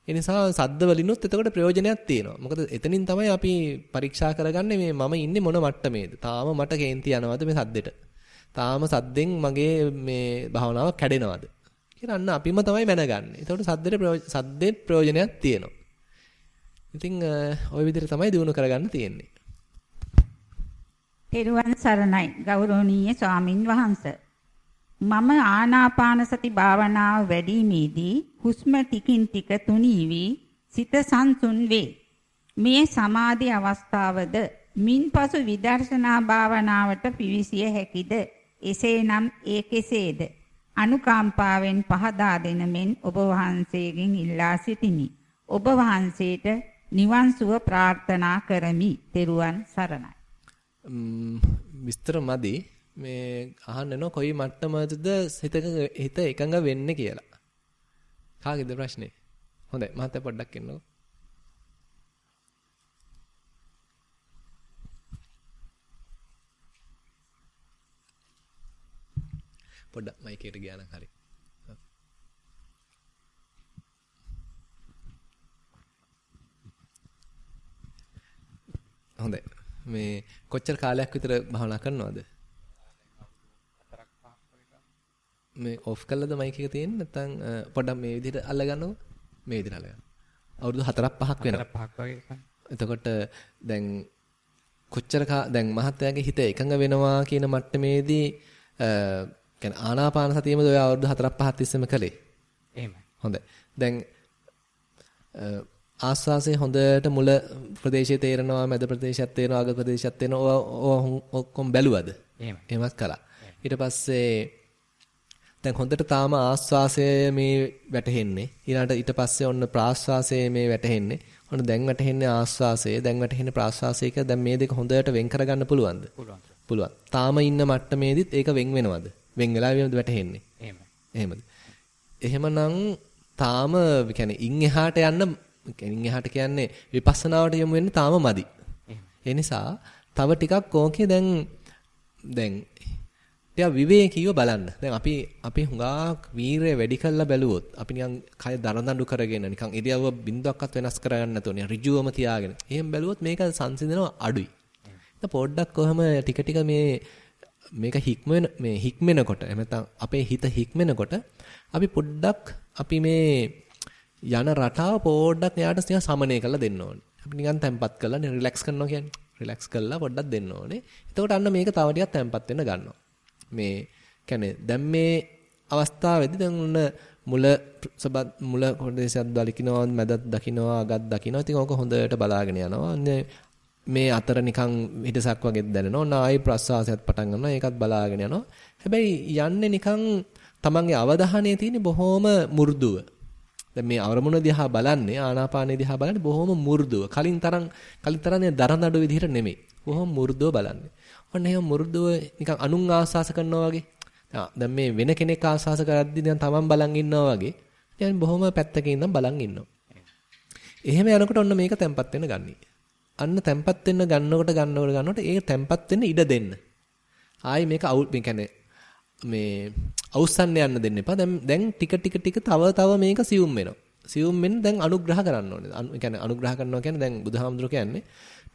ඒ නිසා සද්ද වලිනුත් එතකොට ප්‍රයෝජනයක් තියෙනවා. මොකද එතනින් තමයි අපි පරීක්ෂා කරගන්නේ මේ මම ඉන්නේ මොන මට්ටමේද? තාම මට කේන්ති යනවද මේ සද්දෙට? තාම සද්දෙන් මගේ මේ භාවනාව කැඩෙනවද? කියලා අන්න අපිම තමයි මැනගන්නේ. එතකොට සද්දෙට සද්දෙත් ප්‍රයෝජනයක් තියෙනවා. ඉතින් ওই විදිහට තමයි දිනු කරගන්න තියෙන්නේ. තෙරුවන් සරණයි ගෞරවනීය ස්වාමින් වහන්සේ. මම ආනාපාන සති භාවනාව වැඩිීමේදී හුස්ම ටිකින් ටික තුනී වී සිත සංසුන් වේ. මේ සමාධි අවස්ථාවද මින්පසු විදර්ශනා භාවනාවට පිවිසිය හැකිද? එසේනම් ඒ කෙසේද? අනුකම්පාවෙන් පහදා දෙන මෙන් ඔබ වහන්සේගෙන් ඉල්ලා සිටිමි. ඔබ වහන්සේට නිවන් සුව ප්‍රාර්ථනා කරමි. තෙරුවන් සරණයි. විස්තර මදි මේ අහන්න නෝ කොයි මට්ටමදද හිත හිත එකඟ වෙන්නේ කියලා. කාගේද ප්‍රශ්නේ? හොඳයි මහත්තයා පොඩ්ඩක් එන්නකෝ. පොඩ්ඩක් මයික් එකට ගියා නම් හරි. හොඳයි. මේ කොච්චර කාලයක් විතර භාවනා කරනවද? ඔෆ් කළාද මයික් එක තියෙන්නේ නැත්නම් පොඩ්ඩක් මේ විදිහට අල්ලගන්නකො. මේ විදිහට අල්ලගන්න. අවුරුදු 4ක් 5ක් වෙනවා. 4ක් 5ක් වගේ. එතකොට දැන් කොච්චර දැන් මහත්තයාගේ හිත එකඟ වෙනවා කියන මට්ටමේදී කියන්නේ ආනාපාන සතියෙමද ඔය අවුරුදු 4ක් 5ක් තිස්සෙම කළේ. එහෙමයි. හොඳයි. දැන් ආස්වාසේ හොඳට මුල ප්‍රදේශයේ තේරෙනවා මැද ප්‍රදේශයත් තේරෙනවා අග ප්‍රදේශයත් තේරෙනවා ඔක්කොම බැලුවද? එහෙමයි. එහෙමත් කළා. ඊට පස්සේ දැන් හොඳට තාම ආස්වාසය මේ වැටහෙන්නේ. ඊළඟට ඊට පස්සේ ඔන්න ප්‍රාස්වාසය මේ වැටහෙන්නේ. ඔන්න දැන් වැටහෙන්නේ ආස්වාසය, දැන් වැටහෙන්නේ ප්‍රාස්වාසය කියලා දැන් මේ දෙක හොඳට වෙන් කරගන්න පුළුවන්ද? පුළුවන්. පුළුවන්. තාම ඉන්න මට්ටමේදීත් ඒක වෙන් වෙනවද? වෙන් වෙලා වෙනවද වැටහෙන්නේ? එහෙමයි. එහෙමද? එහෙමනම් තාම يعني ඉන් එහාට යන්න ඉන් එහාට කියන්නේ විපස්සනාවට යමු වෙන්නේ තාම මදි. ඒ නිසා තව ටිකක් ඕකේ දැන් දැන් ටික විවේකීව බලන්න. දැන් අපි අපි හුඟක් වීරය වැඩි කරලා බැලුවොත් අපි නිකන් කය දරදඬු කරගෙන නිකන් ඉරියව්ව බින්දුවක්වත් වෙනස් කරගන්න නැතුව නිකන් ඍජුවම තියාගෙන. එහෙම බැලුවොත් මේක සංසිඳනවා අඩුයි. දැන් පොඩ්ඩක් කොහම ටික ටික මේ මේක හික්මෙන මේ හික්මෙනකොට එහෙම අපේ හිත හික්මෙනකොට අපි පොඩ්ඩක් අපි මේ යන රටාව පොඩ්ඩක් එයාට නිකන් සමනය කරලා දෙන්න ඕනේ. අපි නිකන් තැම්පත් කරලා රිලැක්ස් කරනවා කියන්නේ. රිලැක්ස් කරලා පොඩ්ඩක් දෙන්න ඕනේ. එතකොට අන්න මේක තව ටිකක් තැම්පත් වෙන්න ගන්නවා. මේ කියන්නේ දැන් මේ අවස්ථාවේදී දැන් උන්න මුල සබත් මුල කොටසක් දලිකිනවා මැදත් දකින්නවා අගත් දකින්නවා. ඉතින් ඕක හොඳට බලාගෙන යනවා. මේ අතර නිකන් හිටසක් වගේ දැනෙනවා. ඔන්න ආයි ප්‍රසවාසයත් පටන් ගන්නවා. ඒකත් බලාගෙන යනවා. හැබැයි යන්නේ නිකන් තමන්ගේ අවධානය තියෙන්නේ බොහොම මු르දුව. දැන් මේ අරමුණ දිහා බලන්නේ ආනාපානෙ දිහා බලන්නේ බොහොම මු르දුව. කලින් තරම් කලින් තරම් දරනඩ විදිහට නෙමෙයි. බොහොම මු르දුව බලන්නේ. ඔන්න එහෙම මු르දුව නිකන් අනුන් ආස්වාස කරනවා වගේ. දැන් මේ වෙන කෙනෙක් ආස්වාස කරද්දී දැන් තමන් බලන් ඉන්නවා වගේ. දැන් බොහොම පැත්තකින් ඉඳන් බලන් ඉන්නවා. එහෙම යනකොට ඔන්න මේක තැම්පත් වෙන ගන්නේ. අන්න තැම්පත් වෙන්න ගන්නකොට ගන්නකොට ගන්නකොට ඒක තැම්පත් වෙන්න ඉඩ දෙන්න. ආයි මේක අවුල් මේ කියන්නේ මේ අවුස්සන්න යන්න දෙන්න එපා. දැන් දැන් ටික ටික ටික තව තව මේක සියුම් වෙනවා. සියුම් වෙන්න දැන් අනුග්‍රහ කරන්න ඕනේ. ඒ කියන්නේ අනුග්‍රහ කරනවා කියන්නේ දැන් බුදුහාමුදුර කියන්නේ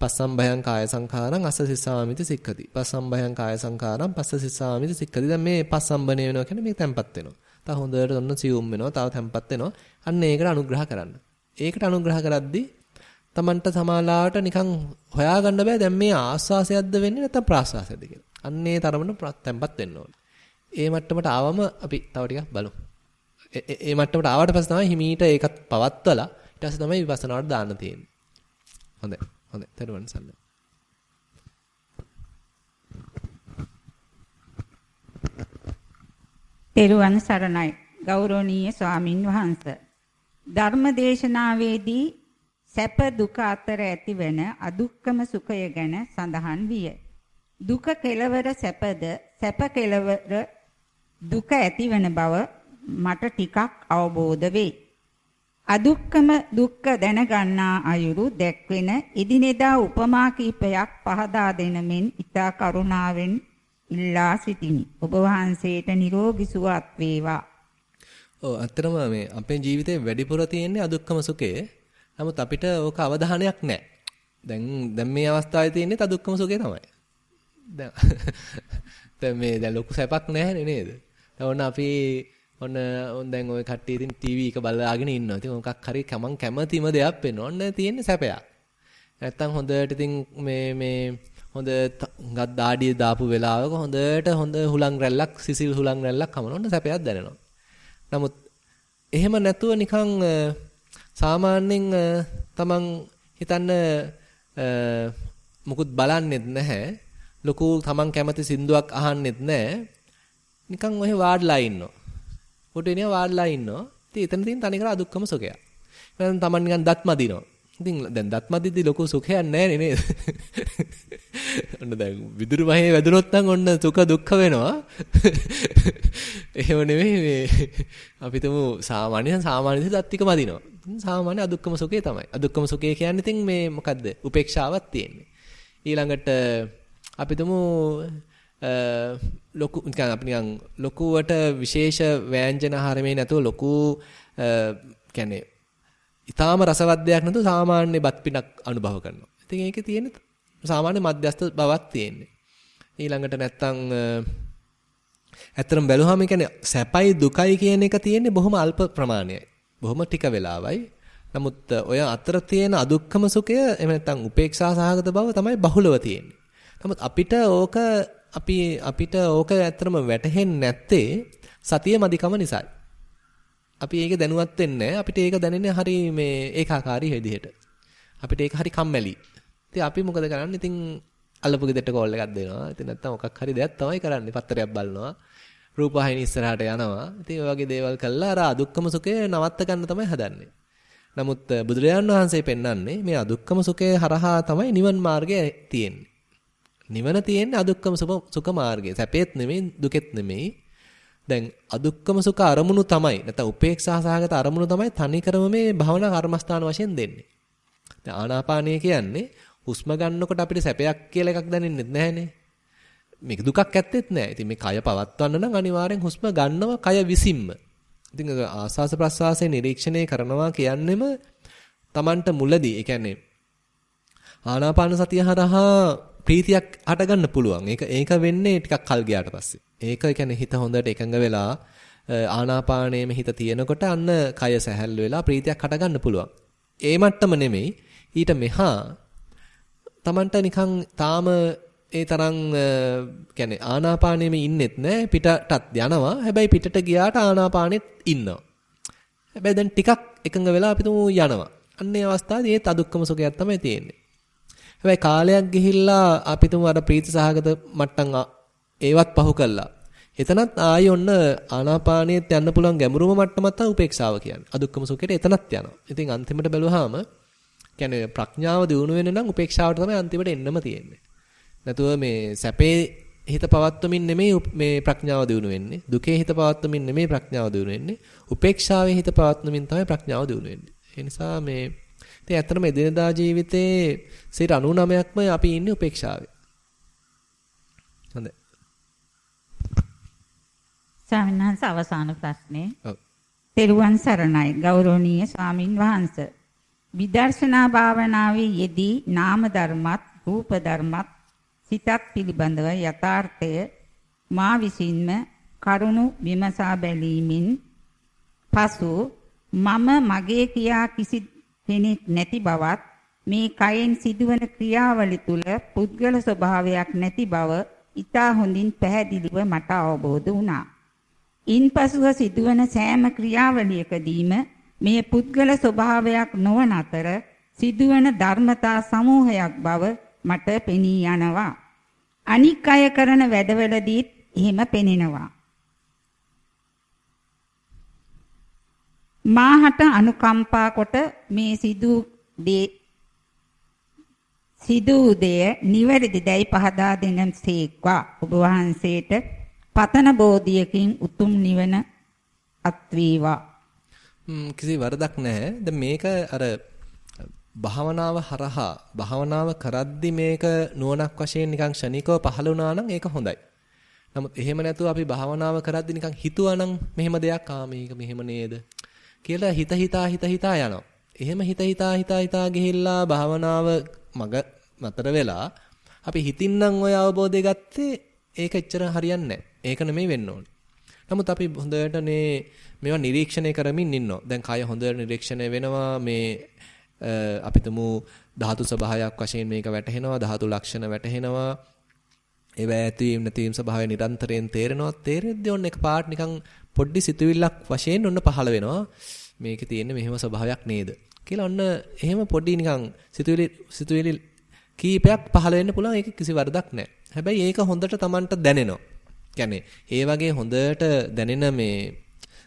පස්සම් භයං කාය සංඛාරං අස්ස සිස්සාමිති සික්ඛති. පස්සම් භයං කාය සංඛාරං පස්ස සිස්සාමිති සික්ඛති. දැන් මේ පස්සම්බනේ වෙනවා කියන්නේ මේක තැම්පත් වෙනවා. තව හොඳට ඔන්න සියුම් වෙනවා. තව තැම්පත් වෙනවා. අන්න ඒකට අනුග්‍රහ කරන්න. ඒකට අනුග්‍රහ කරද්දී Tamanට සමාලාවට නිකන් හොයාගන්න බෑ දැන් මේ ආස්වාසයක්ද වෙන්නේ නැත්නම් ප්‍රාස්වාසයක්ද කියලා. අන්න ඒ තරමට තැම්පත් වෙන්න ඕනේ. ඒ මට්ටමට ආවම අපි තව ටිකක් බලමු. ඒ මට්ටමට ආවට පස්සේ තමයි හිමීට ඒකත් පවත්වලා ඊට පස්සේ තමයි විපස්සනාවට දාන්න තියෙන්නේ. හොඳයි. හොඳයි. තෙරුවන් සරණයි. තෙරුවන් සරණයි. ගෞරවනීය ස්වාමින් වහන්සේ. ධර්මදේශනාවේදී සැප දුක අතර ඇතිවන අදුක්කම සුඛය ගැන සඳහන් විය. දුක කෙලවර සැපද සැප කෙලවර දුක ඇතිවන බව මට ටිකක් අවබෝධ වේ. අදුක්කම දුක්ඛ දැනගන්නා අයුරු දැක්වෙන ඉදිනෙදා උපමා කීපයක් පහදා දෙන මෙන් ඊතා කරුණාවෙන් ඉල්ලා සිටිනි. ඔබ වහන්සේට නිරෝගී සුවත් වේවා. ඔව් අත්‍තරම මේ අපේ ජීවිතේ වැඩිපුර තියෙන්නේ අදුක්කම සුඛය. නමුත් අපිට ඕක අවධානයක් නැහැ. දැන් දැන් මේ අවස්ථාවේ තියෙන්නේ අදුක්කම සුඛය තමයි. දැන් දැන් මේ දැන් ලොකු සැපක් නැහැ නේද? ඔන්න අපි ඔන්න දැන් ওই කට්ටිය ඉතින් ටීවී එක බලාගෙන ඉන්නවා. ඉතින් මොකක් හරි කමං කැමතිම දෙයක් වෙන්න. ඔන්න තියෙන්නේ සැපයක්. නැත්තම් හොඳට ඉතින් මේ මේ හොඳ ගත් දාඩිය දාපු වෙලාවක හොඳට හොඳ හුලං රැල්ලක් සිසිල් හුලං රැල්ලක් කමන ඔන්න සැපයක් දැනෙනවා. නමුත් එහෙම නැතුව නිකන් සාමාන්‍යයෙන් තමන් හිතන්න මුකුත් බලන්නෙත් නැහැ. ලොකු තමන් කැමති සින්දුවක් අහන්නෙත් නැහැ. නිකන් ඔහෙ වාඩ්ලා ඉන්නවා. කොටේනියා වාඩ්ලා ඉන්නවා. ඉතින් එතන තියෙන තනිකර අදුක්කම සුඛයක්. එහෙනම් තමන් නිකන් දත් මදිනවා. ඉතින් දැන් දත් මදිද්දි ලොකු සුඛයක් නැහැ නේද? ඔන්න දැන් විදුරු මහේ වැදුනොත් නම් ඔන්න සුඛ දුක්ඛ වෙනවා. එහෙම නෙමෙයි මේ අපි තුමු සාමාන්‍ය සාමාන්‍ය දත් ටික මදිනවා. සාමාන්‍ය අදුක්කම සුඛය තමයි. අදුක්කම සුඛය කියන්නේ ඉතින් මේ මොකද්ද? උපේක්ෂාවක් තියෙන්නේ. ඊළඟට අපි තුමු ලොකු නිකන් අපි නිකන් ලොකුවට විශේෂ ව්‍යංජන ආහාරමේ නැතුව ලොකු කියන්නේ ඊටාම රසවත් දෙයක් නැතුව සාමාන්‍ය බත් පිටක් අනුභව කරනවා. ඉතින් ඒකේ තියෙන සාමාන්‍ය මධ්‍යස්ථ බවක් තියෙන්නේ. ඊළඟට නැත්තම් ඇත්තටම බැලුවාම කියන්නේ සැපයි දුකයි කියන එක තියෙන්නේ බොහොම අල්ප ප්‍රමාණයයි. බොහොම ටික වෙලාවයි. නමුත් ඔය අතර තියෙන අදුක්කම සුඛය එහෙම නැත්නම් උපේක්ෂා සහගත බව තමයි බහුලව තියෙන්නේ. නමුත් අපිට ඕක අපි අපිට ඕක ඇත්තටම වැටහෙන්නේ නැත්තේ සතිය මදිකම නිසායි. අපි ඒක දැනුවත් වෙන්නේ අපිට ඒක දැනෙන්නේ හරි මේ ඒකාකාරී විදිහට. අපිට ඒක හරි කම්මැලි. ඉතින් අපි මොකද කරන්නේ? ඉතින් අල්ලපු ගෙදරට කෝල් එකක් දෙනවා. ඉතින් නැත්තම් මොකක් හරි දෙයක් තමයි කරන්නේ. පත්තරයක් බලනවා. රූපවාහිනිය ඉස්සරහට යනවා. ඉතින් ඔය වගේ දේවල් කළා අර අදුක්කම සුඛය නවත්ත ගන්න තමයි හදන්නේ. නමුත් බුදුරජාණන් වහන්සේ පෙන්වන්නේ මේ අදුක්කම සුඛය හරහා තමයි නිවන් මාර්ගය තියෙන්නේ. නිවන තියෙන්නේ අදුක්කම සුඛ මාර්ගය. සැපේත් නෙමෙයි දුකෙත් නෙමෙයි. දැන් අදුක්කම සුඛ අරමුණු තමයි නැත්නම් උපේක්ෂා සහගත අරමුණු තමයි තනිකරම මේ භවනා කර්මස්ථාන වශයෙන් දෙන්නේ. දැන් ආනාපානය කියන්නේ හුස්ම ගන්නකොට අපිට සැපයක් කියලා එකක් දැනෙන්නේ නැහැනේ. මේක දුකක් ඇත්තෙත් නැහැ. ඉතින් මේ කය පවත්වන්න නම් අනිවාර්යෙන් හුස්ම ගන්නවා කය විසින්ම. ඉතින් ආස්වාස ප්‍රස්වාසයේ නිරීක්ෂණය කරනවා කියන්නෙම Tamanට මුලදී ඒ කියන්නේ ආනාපාන සතිය හරහා ප්‍රීතියක් හටගන්න පුළුවන්. ඒක ඒක වෙන්නේ ටිකක් කල් ගියාට පස්සේ. ඒක කියන්නේ හිත හොඳට එකඟ වෙලා ආනාපානයේම හිත තියෙනකොට අන්න කය සැහැල්ලු වෙලා ප්‍රීතියක් හටගන්න පුළුවන්. ඒ මට්ටම නෙමෙයි ඊට මෙහා Tamanට නිකන් තාම ඒ තරම් කියන්නේ ආනාපානෙම ඉන්නෙත් නෑ පිටටත් යනවා. හැබැයි පිටට ගියාට ආනාපානෙත් ඉන්නවා. හැබැයි දැන් ටිකක් එකඟ වෙලා අපි තුමු යනවා. අන්නේ අවස්ථාවේ ඒත් අදුක්කම සුඛයක් තමයි තියෙන්නේ. හැබැයි කාලයක් ගිහිල්ලා අපි තුමු අර ප්‍රීති සහගත මට්ටම් ඒවත් පහු කළා. එතනත් ආයෙ ඔන්න ආනාපානියත් යන්න පුළුවන් ගැඹුරුම මට්ටමක් තමයි උපේක්ෂාව කියන්නේ. අදුක්කම සුඛයට එතනත් යනවා. ඉතින් අන්තිමට බැලුවාම කියන්නේ ප්‍රඥාව දියුණු වෙන්න නම් උපේක්ෂාවට තමයි අන්තිමට එන්නම තියෙන්නේ. නැතුව මේ සැපේ හිත පවත්වමින් නෙමෙයි මේ ප්‍රඥාව දියුණු වෙන්නේ. දුකේ හිත පවත්වමින් නෙමෙයි ප්‍රඥාව දියුණු වෙන්නේ. උපේක්ෂාවේ හිත පවත්වමින් තමයි ප්‍රඥාව දියුණු වෙන්නේ. ඒ නිසා මේ ඉතින් ඇත්තටම එදිනදා ජීවිතේ 99%ක්ම අපි ඉන්නේ උපේක්ෂාවේ. හොඳයි. වහන්සේ අවසාන ප්‍රශ්නේ. ඔව්. තෙරුවන් සරණයි ගෞරවනීය ස්වාමින් වහන්සේ. විදර්ශනා භාවනාවේ යෙදී නාම ධර්මත් රූප ධර්මත් සිතත් පිළිබඳව යථාර්ථය මා විසින්ම කරුණු විමසා බැලීමෙන් පසු මම මගේ කියා කිසි කෙනෙක් නැති බවත් මේ කයෙන් සිදුවන ක්‍රියාවලිය තුල පුද්ගල ස්වභාවයක් නැති බව ඊටා හොඳින් පැහැදිලිව මට අවබෝධ වුණා. ඉන්පසුව සිදුවන සෑම ක්‍රියාවලියකදීම මේ පුද්ගල ස්වභාවයක් නොවන අතර සිදුවන ධර්මතා සමූහයක් බව මට පෙනී යනවා. අනික් අය කරන වැඩවලදීත් එහෙම පෙනෙනවා. මාහට අනුකම්පා කොට මේ සිදු දේ සිදු දෙය නිවැරදි දැයි පහදා දෙන සේක්වා ඔබ වහන්සේට පතන බෝධියකින් උතුම් නිවන අත්වේවා කිසි වරදක් නැහැ. දැන් මේක අර භාවනාව හරහා භාවනාව කරද්දි මේක නුවණක් වශයෙන් නිකන් ෂණිකව පහළ වුණා නම් ඒක හොඳයි. නමුත් එහෙම නැතුව අපි භාවනාව කරද්දි නිකන් හිතුවා නම් මෙහෙම දෙයක් ආ මේක මෙහෙම නේද කියලා හිත හිතා හිත හිතා යනවා. එහෙම හිත හිතා හිතා හිතා ගිහිල්ලා භාවනාව මග නතර වෙලා අපි හිතින්නම් ওই අවබෝධය ගත්තේ ඒක එච්චර හරියන්නේ නැහැ. ඒක නෙමෙයි වෙන්න ඕනේ. නමුත් අපි හොඳට මේ මේවා නිරීක්ෂණය කරමින් ඉන්නවා. දැන් කය හොඳට නිරීක්ෂණය වෙනවා මේ අපි තුමු ධාතු ස්වභාවයක් වශයෙන් මේක වැටහෙනවා ධාතු ලක්ෂණ වැටහෙනවා ඒවා ඇතිවීම නැතිවීම ස්වභාවය නිරන්තරයෙන් තේරෙනවා තේරෙද්දී ඔන්න එක පාට නිකන් පොඩ්ඩි සිතුවිල්ලක් වශයෙන් ඔන්න පහළ වෙනවා. මේකේ තියෙන මෙහෙම ස්වභාවයක් නේද? කියලා ඔන්න එහෙම පොඩි නිකන් සිතුවිලි සිතුවිලි කීපයක් පහළ වෙන්න පුළුවන්. ඒක කිසි වරදක් නැහැ හැබැයි ඒක හොඳට Tamanට දැනෙනවා. කියන්නේ ඒ වගේ හොඳට දැනෙන මේ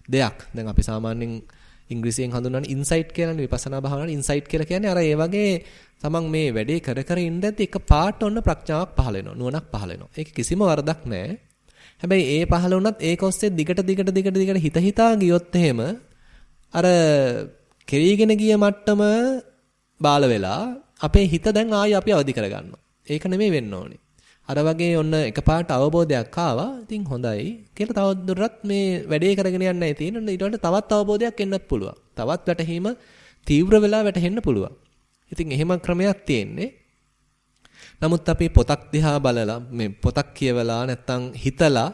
දෙයක්. දැන් අපි සාමාන්‍යයෙන් ඉංග්‍රීසියෙන් හඳුන්වන්නේ ඉන්සයිට් කියලානේ විපස්සනා භාවනාවේ ඉන්සයිට් කියලා කියන්නේ අර ඒ වගේ තමන් මේ වැඩේ කර කර ඉඳද්දි එක පාට ඔන්න ප්‍රඥාවක් පහළ වෙනවා. නුවණක් පහළ වෙනවා. ඒක කිසිම වරදක් නැහැ. හැබැයි ඒ පහළ වුණත් ඒක ඔස්සේ දිගට දිගට දිගට දිගට හිත හිතා ගියොත් එහෙම අර කෙරීගෙන ගිය මට්ටම බාල වෙලා අපේ හිත දැන් ආයි අපි අවදි කරගන්නවා. ඒක නෙමෙයි වෙන්න ඕනේ. අර වගේ ඔන්න එකපාරට අවබෝධයක් ආවා. ඉතින් හොඳයි කියලා තවදුරටත් මේ වැඩේ කරගෙන යන්නයි තියෙන්නේ. ඊට වඩා තවත් අවබෝධයක් එන්නත් පුළුවන්. තවත් වැටහීම තීව්‍ර වෙලා වැටහෙන්න පුළුවන්. ඉතින් එහෙම ක්‍රමයක් තියෙන්නේ. නමුත් අපි පොතක් දිහා බලලා මේ පොතක් කියවලා නැත්තම් හිතලා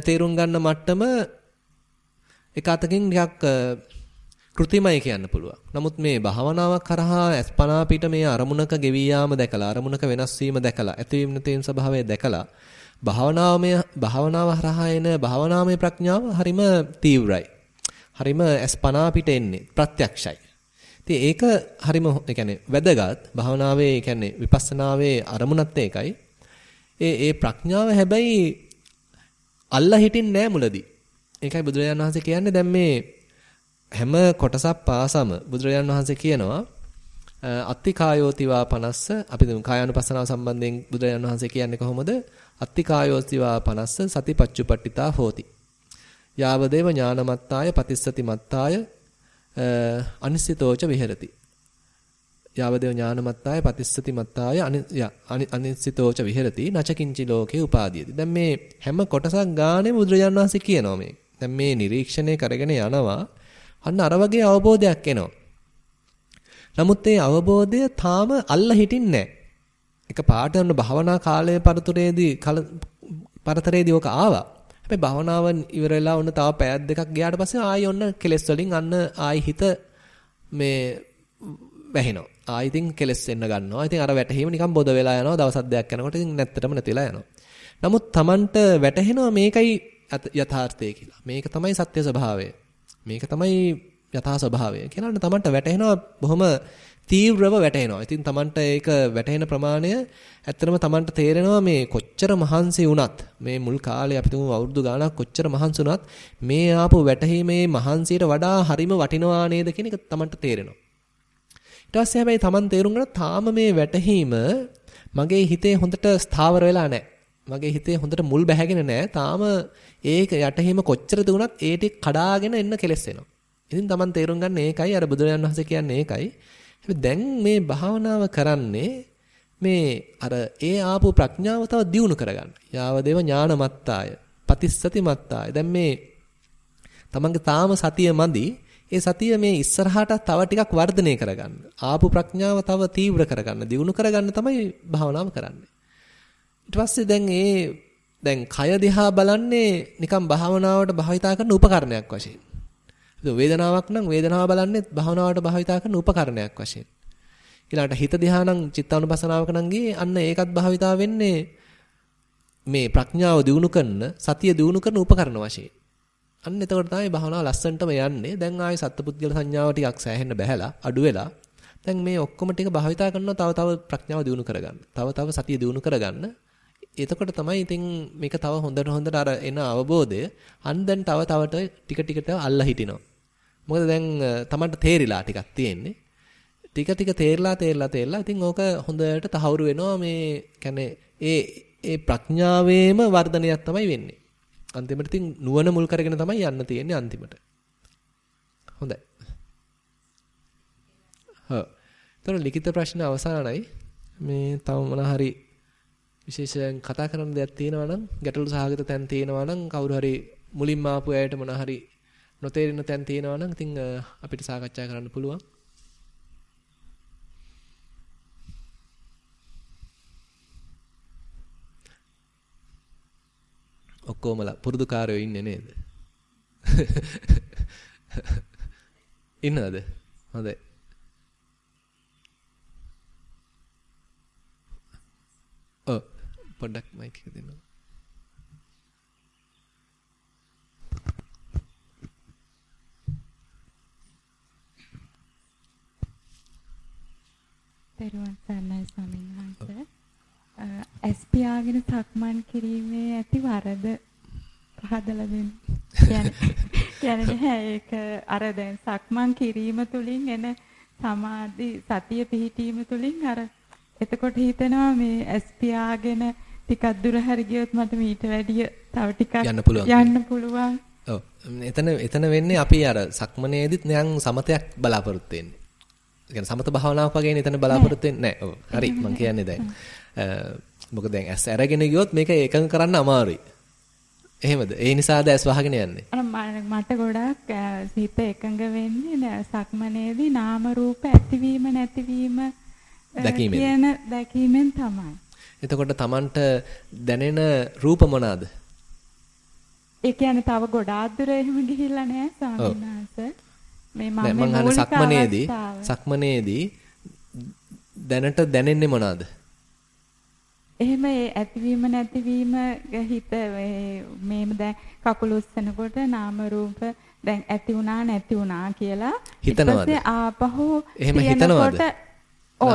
තේරුම් ගන්න මට්ටම එක අතකින් ටිකක් කෘතිමයි කියන්න පුළුවන්. නමුත් මේ භාවනාවක් කරහා අස්පනා පිට මේ අරමුණක ගෙවී යාම දැකලා අරමුණක වෙනස් වීම දැකලා ඇතිවීම නැතිවීම ස්වභාවය දැකලා භාවනාවමය භාවනාව හරහා එන භාවනාමය ප්‍රඥාව හරිම තීව්‍රයි. හරිම අස්පනා පිට එන්නේ ප්‍රත්‍යක්ෂයි. ඉතින් ඒක හරිම ඒ කියන්නේ වැදගත් භාවනාවේ ඒ කියන්නේ විපස්සනාවේ අරමුණත් ඒකයි. ඒ ඒ ප්‍රඥාව හැබැයි අල්ලා හිටින්නේ නැහැ මුලදී. ඒකයි බුදුරජාණන් වහන්සේ කියන්නේ දැන් මේ හැම කොටසක් පාසම බුදුරජාණන් වහන්සේ කියනවා අත්ති කායෝතිවා 50 අපි දුම් කායानुපස්සනාව සම්බන්ධයෙන් බුදුරජාණන් වහන්සේ කියන්නේ කොහොමද? අත්ති කායෝතිවා 50 සතිපච්චුපට්ඨිතා හෝති. යාවදේව ඥානමත්තාය පතිස්සති මත්තාය අනිසිතෝච විහෙරති. යාවදේව ඥානමත්තාය පතිස්සති මත්තාය අනිසිතෝච විහෙරති නචකින්චි ලෝකේ උපාදීයති. දැන් මේ හැම කොටසක් ගානේ බුදුරජාණන් වහන්සේ කියනවා මේ. දැන් මේ නිරීක්ෂණය කරගෙන යනවා අන්න අර වගේ අවබෝධයක් එනවා. නමුත් ඒ අවබෝධය තාම අල්ල හිටින්නේ නැහැ. එක පාට යන භාවනා කාලයේ පරතරයේදී පරතරයේදී ඔක ආවා. හැබැයි භාවනාව ඉවර වෙලා ඔන්න තව පැයක් දෙකක් ගියාට පස්සේ ආයි ඔන්න කෙලස් වලින් අන්න ආයි හිත මේ වැහෙනවා. ආයි ඉතින් කෙලස් එන්න ගන්නවා. ඉතින් අර වැටහීම නිකන් බොද වෙලා යනවා. දවස් දෙකක් යනකොට ඉතින් නැත්තටම නැතිලා යනවා. නමුත් Tamanට වැටහෙනවා මේකයි යථාර්ථය කියලා. මේක තමයි සත්‍ය ස්වභාවය. මේක තමයි යථා ස්වභාවය කියලානේ Tamanට වැටහෙනවා බොහොම තීව්‍රව වැටහෙනවා. ඉතින් Tamanට ඒක වැටහෙන ප්‍රමාණය ඇත්තටම Tamanට තේරෙනවා මේ කොච්චර මහන්සි වුණත් මේ මුල් කාලේ අපි තුමු අවුරුදු ගාණක් කොච්චර මහන්සි වුණත් මේ ආපු වැටහීමේ මහන්සියට වඩා හරිම වටිනවා නේද කියන එක Tamanට තේරෙනවා. ඊට පස්සේ හැබැයි Taman තේරුම් ගන්න තාම මේ වැටහීම මගේ හිතේ හොඳට ස්ථාවර වෙලා නැහැ. මගේ හිතේ හොඳට මුල් බැහැගෙන නැහැ. තාම ඒක යටහිම කොච්චර දුණත් ඒ ටික කඩාගෙන එන්න කෙලස් වෙනවා. ඉතින් Taman තේරුම් ගන්න ඒකයි අර බුදුරජාණන් වහන්සේ කියන්නේ ඒකයි. හැබැයි දැන් මේ භාවනාව කරන්නේ මේ අර ඒ ආපු ප්‍රඥාව තව දියුණු කරගන්න. යාවදේව ඥානමත්තාය. පතිස්සති මත්තාය. දැන් මේ Tamanගේ තාම සතිය මදි. ඒ සතිය මේ ඉස්සරහට තව ටිකක් වර්ධනය කරගන්න. ආපු ප්‍රඥාව තව තීව්‍ර කරගන්න, දියුණු කරගන්න තමයි භාවනාව කරන්නේ. ඊට පස්සේ දැන් ඒ දැන් කය දිහා බලන්නේ නිකන් භාවනාවට භාවිතා කරන උපකරණයක් වශයෙන්. වේදනාවක් නම් වේදනාව බලන්නේ භාවනාවට භාවිතා කරන උපකරණයක් වශයෙන්. ඊළඟට හිත දිහා නම් චිත්තානුපසනාවක නම් ගියේ අන්න ඒකත් භාවිතා වෙන්නේ මේ ප්‍රඥාව දිනු කරන සතිය දිනු කරන උපකරණ වශයෙන්. අන්න එතකොට තමයි භාවනාව ලස්සනටම යන්නේ. දැන් ආයේ සත්පුද්ගල සංඥාව ටිකක් සෑහෙන්න බැහැලා අඩු වෙලා දැන් මේ ඔක්කොම ටික භාවිතා කරනවා තව තව ප්‍රඥාව දිනු කරගන්න. තව තව සතිය දිනු කරගන්න. එතකොට තමයි ඉතින් මේක තව හොඳට හොඳට අර එන අවබෝධය අන් දැන් තව තවට ටික ටිකට අල්ලා හිටිනවා. මොකද දැන් Tamanට තේරිලා ටිකක් තියෙන්නේ. ටික ටික තේරලා තේරලා තේරලා ඉතින් ඕක හොඳට තහවුරු වෙනවා මේ කියන්නේ ඒ ඒ ප්‍රඥාවේම වර්ධනයක් තමයි වෙන්නේ. අන්තිමට ඉතින් නුවණ මුල් කරගෙන තමයි යන්න තියෙන්නේ අන්තිමට. හොඳයි. හා. ତොර ලිඛිත ප්‍රශ්න අවසానයි. මේ තව මොන හරි විශේෂයෙන් කතා කරන්න දෙයක් තියෙනවා නම් ගැටලු සහගත තැන් තියෙනවා නම් කවුරු හරි මුලින්ම ආපු අයට මොන හරි නොතේරෙන තැන් තියෙනවා නම් ඉතින් අපිට සාකච්ඡා කරන්න පුළුවන්. ඔක්කොමලා පුරුදුකාරයෝ ඉන්නේ නේද? ඉන්නවද? හොඳයි. ඔව් පොඩ්ඩක් මයික් එක දෙන්න. දරුවන් සර්ණයි ස්වාමීන් වහන්සේ. එස් පියාගෙන සක්මන් කිරීමේ ඇති වරද පහදලා දෙන්න. කියන්නේ ඒක අර දැන් සක්මන් කිරීම තුලින් එන සමාධි සතිය පිහිටීම තුලින් අර එතකොට හිතෙනවා මේ ඇස් පියාගෙන ටිකක් දුර හරි ගියොත් මට මීට වැඩිය තව ටිකක් යන්න පුළුවන්. ඔව්. එතන එතන වෙන්නේ අපි අර සක්මනේදිත් නිකන් සමතයක් බලාපොරොත්තු වෙන්නේ. කියන්නේ සමත භාවනාවක් වගේ එතන බලාපොරොත්තු වෙන්නේ නැහැ. ඔව්. හරි මම කියන්නේ දැන්. මොකද දැන් ඇස් අරගෙන ගියොත් මේක එකඟ කරන්න අමාරුයි. එහෙමද? ඒ නිසාද ඇස් වහගෙන යන්නේ? මට ගොඩක් හිත එකඟ වෙන්නේ සක්මනේදී නාම රූප ඇතිවීම නැතිවීම දැකීමෙන් කියන දැකීමෙන් තමයි. එතකොට Tamanට දැනෙන රූප මොනවාද? ඒ කියන්නේ තව ගොඩාක් දුර එහෙම ගිහිල්ලා නැහැ ස්වාමීන් වහන්සේ. මේ මම අහන්නේ සක්මනේදී සක්මනේදී දැනට දැනෙන්නේ මොනවාද? එහෙම ඒ ඇතිවීම නැතිවීම හිත මේම දැන් කකුල උස්සනකොට නාම රූප දැන් ඇති වුණා නැති වුණා කියලා හිතනවාද? ආපහු එහෙම හිතනවාද? ඔව්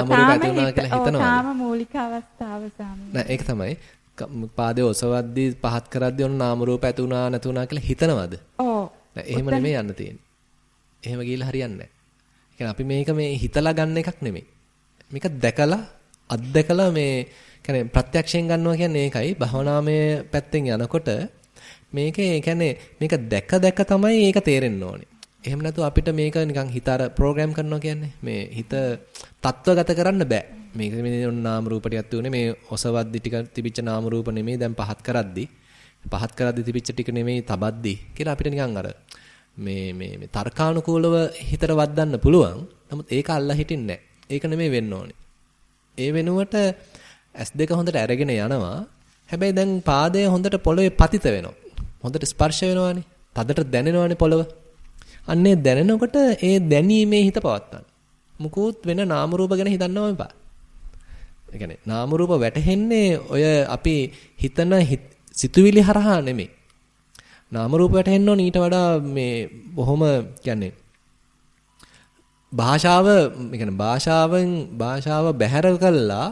තාම මූලික අවස්ථාව සාමි. නෑ ඒක තමයි පාදයේ ඔසවද්දී පහත් කරද්දී ඔන්න නාම රූප ඇති වුණා නැති වුණා කියලා හිතනවාද? ඔව්. එහෙම නෙමෙයි යන්න තියෙන්නේ. එහෙම ගිහිල්ලා හරියන්නේ නෑ. අපි මේක මේ හිතලා ගන්න එකක් නෙමෙයි. මේක දැකලා අත්දැකලා මේ කියන්නේ ප්‍රත්‍යක්ෂයෙන් ගන්නවා කියන්නේ ඒකයි. භවනාමය පැත්තෙන් යනකොට මේකේ කියන්නේ මේක දැක දැක තමයි ඒක තේරෙන්න ඕනේ. එහෙම නැතු අපිට මේක නිකන් හිත අර ප්‍රෝග්‍රෑම් කරනවා කියන්නේ මේ හිත තත්වගත කරන්න බෑ. මේක මේ නාම රූප ටිකක් තියුනේ මේ ඔසවද්දි ටික තිබිච්ච නාම රූප නෙමෙයි දැන් පහත් කරද්දි පහත් කරද්දි තිබිච්ච ටික නෙමෙයි තබද්දි කියලා අපිට නිකන් අර මේ මේ මේ තර්කානුකූලව හිතට වද්දන්න පුළුවන්. නමුත් ඒක අල්ලා හිටින්නේ නැහැ. ඒක නෙමෙයි වෙන්න ඕනේ. ඒ වෙනුවට S2 හොඳට අරගෙන යනවා. හැබැයි දැන් පාදය හොඳට පොළවේ පතිත වෙනවා. හොඳට ස්පර්ශ වෙනවානේ. තදට දැනෙනවානේ පොළව. අන්නේ දැනෙනකොට ඒ දැනීමේ හිත පවත්තන්න. මුකුත් වෙන නාම රූප ගැන හිතන්නම එපා. ඒ කියන්නේ නාම රූප වැටහෙන්නේ ඔය අපි හිතන සිතුවිලි හරහා නෙමෙයි. නාම රූප වැටහෙන්න ඕන ඊට වඩා මේ බොහොම කියන්නේ භාෂාව කියන්නේ භාෂාවෙන් භාෂාව බැහැර කළා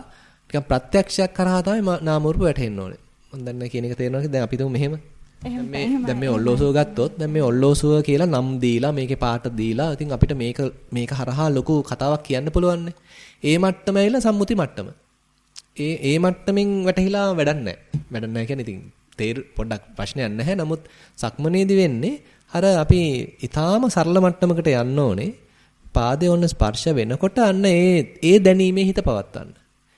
ටිකක් ප්‍රත්‍යක්ෂයක් කරහා තමයි නාම රූප වැටහෙන්න ඕනේ. මම දන්නේ කියන එක තේරෙනවද? දැන් අපි තුමු මෙහෙම. මේ දැන් මේ ඔල්ලෝසුව ගත්තොත් දැන් මේ ඔල්ලෝසුව කියලා නම් දීලා මේකේ පාට දීලා ඉතින් අපිට මේක මේක හරහා ලොකු කතාවක් කියන්න පුළුවන් ඒ මට්ටම ඇවිල්ලා සම්මුති මට්ටම. ඒ ඒ මට්ටමින් වැටහිලා වැඩක් නැහැ. වැඩක් නැහැ කියන්නේ ඉතින් තේර පොඩ්ඩක් ප්‍රශ්නයක් නැහැ. නමුත් සක්මනේදී වෙන්නේ අර අපි ඊටාම සරල මට්ටමකට යන්න ඕනේ. පාදයේ ඔන්න ස්පර්ශ වෙනකොට අන්න ඒ ඒ දැනීමේ හිත පවත්වන්න.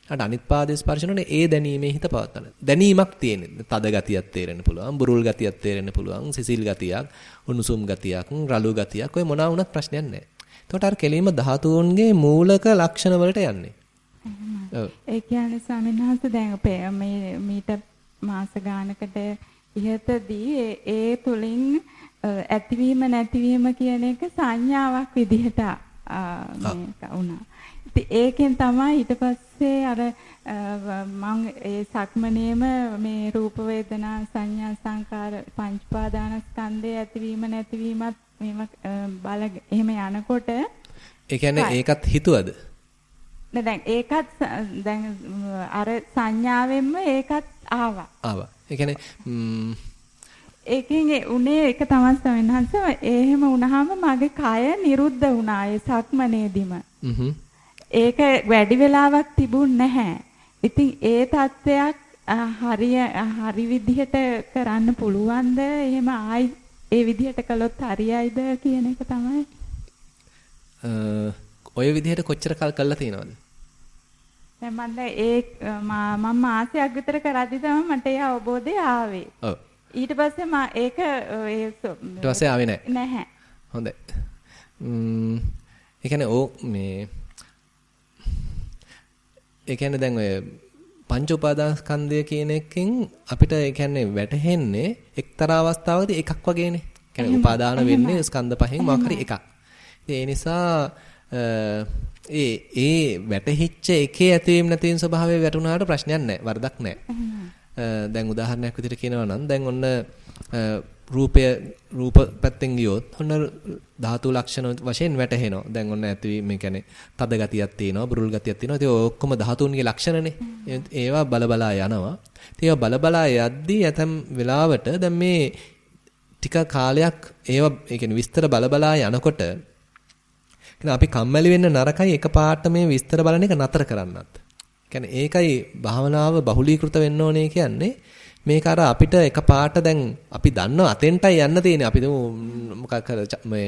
ඊට අනිත් පාදයේ ස්පර්ශ වෙනකොට ඒ දැනීමේ හිත පවත්වන්න. දැනීමක් තියෙන්නේ. තද ගතියක් තේරෙන්න පුළුවන්, බුරුල් ගතියක් තේරෙන්න පුළුවන්, සිසිල් ගතියක්, උණුසුම් ගතියක්, රළු ගතියක්. ඔය මොනවා වුණත් ප්‍රශ්නයක් නැහැ. එතකොට අර කෙලීම ධාතුන්ගේ මූලක ලක්ෂණ වලට යන්නේ. ඒ කියන්නේ ස්වාමීන් වහන්සේ දැන් මේ මීට මාස ගානකට ඉහතදී ඒ තුලින් ඇතිවීම නැතිවීම කියන එක සංඥාවක් විදිහට මේක වුණා. ඉතින් ඒකෙන් තමයි ඊට පස්සේ අර මම ඒ සක්මනේම මේ රූප වේදනා සංඥා සංකාර පංච පාදානස්කන්ධයේ ඇතිවීම නැතිවීමත් මේව බල එහෙම යනකොට ඒ කියන්නේ ඒකත් හිතුවද? දැන් ඒකත් දැන් අර සංඥාවෙන්ම ඒකත් ආවා. ආවා. ඒ කියන්නේ ඒකෙන් උනේ ඒක තමයි සවෙන්හන්ස එහෙම වුණාම මගේ කය නිරුද්ධ වුණා ඒ සක්මනේදිම. ඒක වැඩි වෙලාවක් තිබුණ නැහැ. ඉතින් ඒ தත්වයක් හරිය හරි විදිහට කරන්න පුළුවන්ද? එහෙම ආයි ඒ විදිහට කළොත් හරියයිද කියන එක තමයි. ඔය විදිහට කොච්චර කල් කළා තියෙනවද? දැන් මම ඒ මම මාසයක් විතර කරද්දි තමයි මට ඒ අවබෝධය ආවේ. ඔව්. ඊට පස්සේ මම ඒක ඒ ඊට පස්සේ ආවේ නැහැ. නැහැ. හොඳයි. ම්ම් ඒ කියන්නේ ඕ මේ ඒ කියන්නේ දැන් ඔය පංච උපාදානස්කන්ධය කියන එකෙන් අපිට ඒ කියන්නේ වැටහෙන්නේ එක්තරා අවස්ථාවකදී එකක් වගේනේ. කියන්නේ උපාදාන වෙන්නේ ස්කන්ධ පහෙන් මොකක් හරි එකක්. ඒ නිසා ඒ ඒ වැටහිච්ච එකේ ඇතවීම නැතිවීම ස්වභාවය වැටුණාට ප්‍රශ්නයක් නැහැ. වරදක් නැහැ. දැන් උදාහරණයක් විදිහට කියනවා නම් දැන් ඔන්න රූපය රූප පැත්තෙන් ගියොත් ඔන්න ධාතු ලක්ෂණ වශයෙන් වැටහෙනවා. දැන් ඔන්න ඇතිවීම මේ කියන්නේ තද ගතියක් තියෙනවා, බුරුල් ගතියක් තියෙනවා. ඉතින් ඔක්කොම ධාතුන්ගේ ලක්ෂණනේ. ඒවා බලබලා යනවා. ඉතින් ඒවා බලබලා යද්දී ඇතම් වෙලාවට දැන් මේ ටික කාලයක් ඒවා ඒ කියන්නේ විස්තර බලබලා යනකොට කියන්නේ අපි කම්මැලි වෙන්න නරකයි එකපාරට මේ විස්තර බලන එක නතර කරන්නත්. කියන්නේ ඒකයි භාවනාව බහුලීකృత වෙන්න ඕනේ කියන්නේ මේක අර අපිට එකපාරට දැන් අපි දන්නව අතෙන්ටයි යන්න තියෙන්නේ. අපි මොකක් කර මේ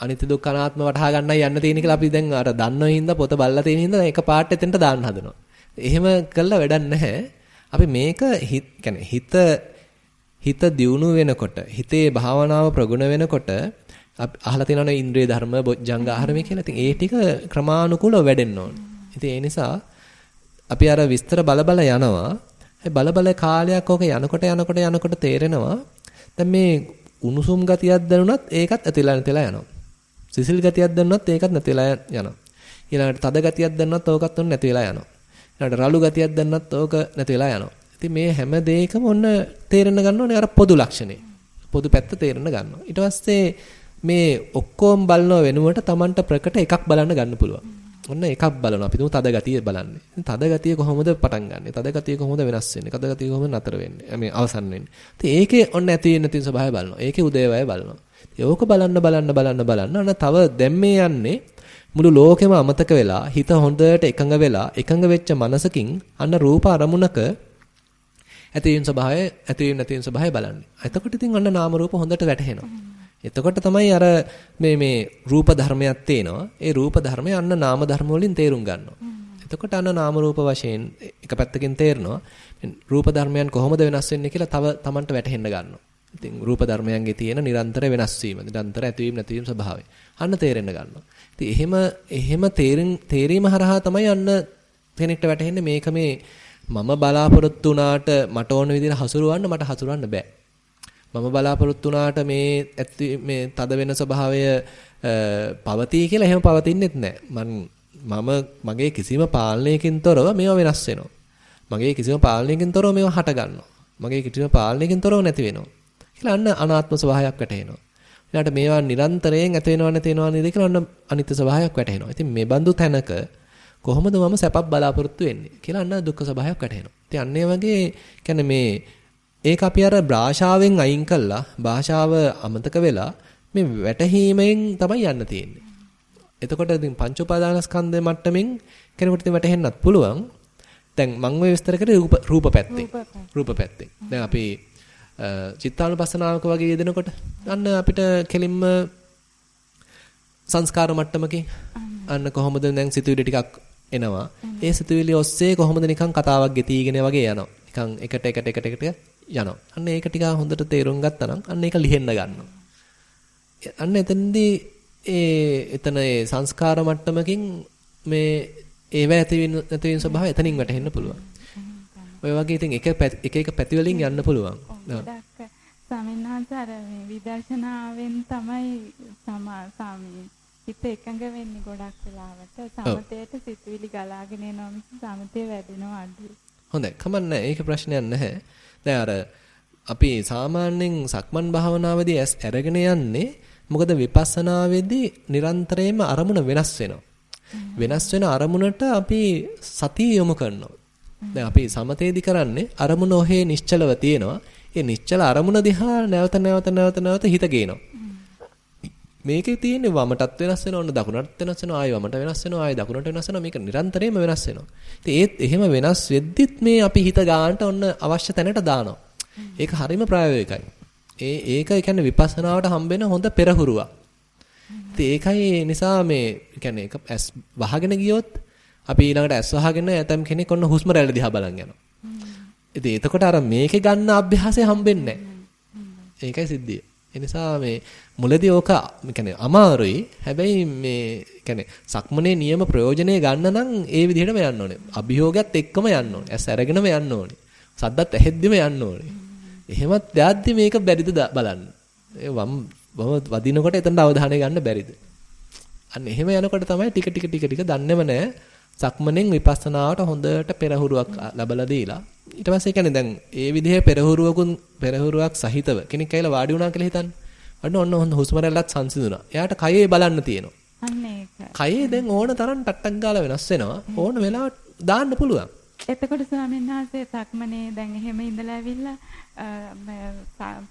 අනිත්‍ය දුක්ඛ අනාත්ම වටහා ගන්නයි යන්න තියෙන්නේ කියලා අපි දැන් අර දන්නව හින්දා පොත බලලා තියෙන හින්දා එකපාරට එතෙන්ට දාන්න හදනවා. එහෙම කළා වැඩක් නැහැ. අපි මේක හිත හිත හිත දියුණු වෙනකොට හිතේ භාවනාව ප්‍රගුණ වෙනකොට අහලා තියෙනවනේ ඉන්ද්‍රිය ධර්ම බොජ්ජංග ආහාරමය කියලා. ඉතින් ඒ ටික ක්‍රමානුකූලව වැඩෙන්න ඕනේ. ඉතින් ඒ නිසා අපි අර විස්තර බල බල යනවා. ඒ බල බල කාලයක් ඕක යනකොට යනකොට යනකොට තේරෙනවා දැන් මේ උණුසුම් ගතියක් දැනුණත් ඒකත් ඇතිලා නැතිලා යනවා. සිසිල් ගතියක් දැනුණත් ඒකත් නැතිලා යනවා. ඊළඟට තද ගතියක් දැනුණත් ඕකත් ඔන්න නැතිලා යනවා. ඊළඟට රළු ගතියක් දැනුණත් ඕක නැතිලා යනවා. ඉතින් මේ හැම දෙයකම ඔන්න තේරෙන්න ගන්න ඕනේ අර පොදු ලක්ෂණේ. පොදු පැත්ත තේරෙන්න ගන්නවා. ඊට පස්සේ මේ ඔක්කොම බලනව වෙනුවට Tamanට ප්‍රකට එකක් බලන්න ගන්න පුළුවන්. ඔන්න එකක් බලනවා. අපි තුමු තද ගතිය බලන්නේ. තද ගතිය කොහොමද පටන් ගන්නෙ? තද ගතිය කොහොමද වෙනස් වෙන්නේ? තද ගතිය කොහොමද නතර වෙන්නේ? මේ අවසන් වෙන්නේ. ඉතින් ඒකේ ඔන්න ඇති වෙන තියෙන ස්වභාවය බලනවා. ඒකේ උදේවය බලනවා. ඒක බලන්න බලන්න බලන්න බලන්න අන්න තව දැන් මේ යන්නේ මුළු ලෝකෙම අමතක වෙලා හිත හොඳට එකඟ වෙලා එකඟ වෙච්ච මනසකින් අන්න රූප අරමුණක ඇතිවීම ස්වභාවය ඇතිවීම නැතිවීම ස්වභාවය බලන්නේ. එතකොට ඉතින් අන්න නාම රූප හොඳට වැටහෙනවා. එතකොට තමයි අර මේ මේ රූප ධර්මයක් තේනවා. ඒ රූප ධර්මය අන්න නාම ධර්ම වලින් තේරුම් ගන්නවා. එතකොට අන්න නාම රූප වශයෙන් එක පැත්තකින් තේරෙනවා. රූප ධර්මයන් කොහොමද වෙනස් වෙන්නේ කියලා තව Tamanට වැටහෙන්න ගන්නවා. ඉතින් රූප ධර්මයන්ගේ තියෙන නිරන්තර වෙනස් වීම, නිරන්තර ඇතිවීම නැතිවීම ස්වභාවය. අන්න තේරෙන්න ගන්නවා. ඉතින් එහෙම එහෙම තේරීම හරහා තමයි අන්න කෙනෙක්ට වැටහෙන්නේ මේක මේ මම බලාපොරොත්තු වුණාට මට ඕන විදිහට හසුරවන්න මට හසුරවන්න බෑ. මම බලාපොරොත්තු වුණාට මේ ඇත්ති මේ තද වෙන ස්වභාවය පවතී කියලා එහෙම පවතින්නෙත් නැහැ. මම මගේ කිසිම පාලනයකින් තොරව මේවා වෙනස් වෙනවා. මගේ කිසිම පාලනයකින් තොරව මේවා හට ගන්නවා. මගේ කිසිම පාලනයකින් තොරව නැති වෙනවා. කියලා අන්න අනාත්ම ස්වභාවයක් වැටහෙනවා. ඊළඟට මේවා නිරන්තරයෙන් ඇති වෙනව නැති වෙනව නේද කියලා අන්න අනිත්‍ය ස්වභාවයක් වැටහෙනවා. ඉතින් මේ බඳු තැනක කොහොමද මම සැපක් බලාපොරොත්තු වෙන්නේ කියලා අන්න දුක්ඛ ස්වභාවයක් වැටහෙනවා. ඉතින් අන්න ඒ වගේ කියන්නේ මේ ඒක අපි අර භාෂාවෙන් අයින් කළා භාෂාව අමතක වෙලා මේ වැටහීමෙන් තමයි යන්න තියෙන්නේ. එතකොට ඉතින් පංච උපාදානස්කන්ධ මට්ටමින් කෙනෙකුට ඉතින් වැටහෙන්නත් පුළුවන්. දැන් මම ඔය විස්තර කරේ රූප රූප පැත්තෙන්. රූප පැත්තෙන්. දැන් අපි චිත්තානුපස්සනාවක වගේ යෙදෙනකොට අන්න අපිට කෙලින්ම සංස්කාර මට්ටමකින් අන්න කොහොමද දැන් සිතුවිලි ටිකක් එනවා. ඒ සිතුවිලි ඔස්සේ කොහොමද නිකන් කතාවක් ගෙතීගෙන වගේ යනවා. නිකන් එකට එකට එකට එකට යනවා. අන්න ඒක ටික හොඳට තේරුම් ගත්තා නම් අන්න ඒක ලිහෙන්න ගන්නවා. අන්න එතනදී ඒ එතන ඒ සංස්කාර මට්ටමකින් මේ ඒව ඇති වෙන නැති වෙන ස්වභාවය එතනින් වැටහෙන්න පුළුවන්. ඔය වගේ ඉතින් එක එක එක පැති වලින් යන්න පුළුවන්. ගොඩක් සමින්හන්සාර මේ විදර්ශනාවෙන් තමයි සාමී හිත එකඟ වෙන්නේ ගොඩක් වෙලාවට සමතේට සිතුවිලි ගලාගෙන එනවා මිස සමතේ වැඩෙනවා අඩුයි. හොඳයි. කමන්නේ. ඒක ප්‍රශ්නයක් නැහැ. දැන් අර අපි සාමාන්‍යයෙන් සක්මන් භාවනාවේදී ඇස් අරගෙන යන්නේ මොකද විපස්සනාවේදී නිරන්තරයෙන්ම අරමුණ වෙනස් වෙනවා. වෙනස් වෙන අරමුණට අපි සතිය යොමු කරනවා. දැන් අපි සමතේදී කරන්නේ අරමුණ ඔහේ නිශ්චලව තියෙනවා. ඒ නිශ්චල අරමුණ දිහා නැවත නැවත නැවත නැවත හිත ගේනවා. මේකේ තියෙන්නේ වමටත් වෙනස් වෙනවා, ඔන්න දකුණටත් වෙනස් වෙනවා, ආයෙ වමට වෙනස් වෙනවා, ආයෙ දකුණට වෙනස් වෙනවා. මේක නිරන්තරයෙන්ම වෙනස් වෙනවා. ඉතින් ඒත් එහෙම වෙනස් වෙද්දිත් මේ අපි හිත ගන්නට ඔන්න අවශ්‍ය තැනට දානවා. ඒක හරිම ප්‍රායෝගිකයි. ඒ ඒක කියන්නේ විපස්සනාවට හම්බෙන හොඳ පෙරහුරුවක්. ඉතින් ඒකයි නිසා මේ කියන්නේ ඒක ඇස් වහගෙන ගියොත් අපි ඊළඟට ඇස් වහගෙන ඇතම් කෙනෙක් ඔන්න හුස්ම රැල්ල දිහා බලන් යනවා. ඉතින් එතකොට අර මේකේ ගන්න අභ්‍යාසය හම්බෙන්නේ නැහැ. ඒකයි සිද්ධිය. ඒ නිසා මේ මුලදී ඕක يعني අමාරුයි. හැබැයි මේ يعني සක්මනේ නියම ප්‍රයෝජනේ ගන්න නම් ඒ විදිහටම යන්න ඕනේ. අභියෝගයත් එක්කම යන්න ඕනේ. ඇස් අරගෙනම යන්න ඕනේ. සද්දත් ඇහෙද්දිම යන්න ඕනේ. එහෙමත් දැද්දි මේක බැරිද බලන්න. ඒ වම් වම වදිනකොට එතනට අවධානය ගන්න බැරිද? අන්න එහෙම යනකොට තමයි ටික ටික ටික ටික දන්නේම නැහැ. සක්මනෙන් විපස්සනාවට හොඳට පෙරහුරුවක් ලැබලා දීලා ඊට පස්සේ කියන්නේ දැන් ඒ විදිහේ පෙරහුරුවකුන් පෙරහුරුවක් සහිතව කෙනෙක් ඇවිල්ලා වාඩි වුණා කියලා හිතන්න. අන්න ඔන්න ඔන්න හුස්ම රැල්ලත් සංසිඳුණා. එයාට කයේ බලන්න තියෙනවා. අන්න ඒක. කයේ දැන් ඕන තරම් ටට්ටක් ගාලා වෙනස් වෙනවා. ඕන වෙලාවට දාන්න පුළුවන්. එතකොට ස්වාමීන් වහන්සේ සක්මනේ දැන් එහෙම ඉඳලා ඇවිල්ලා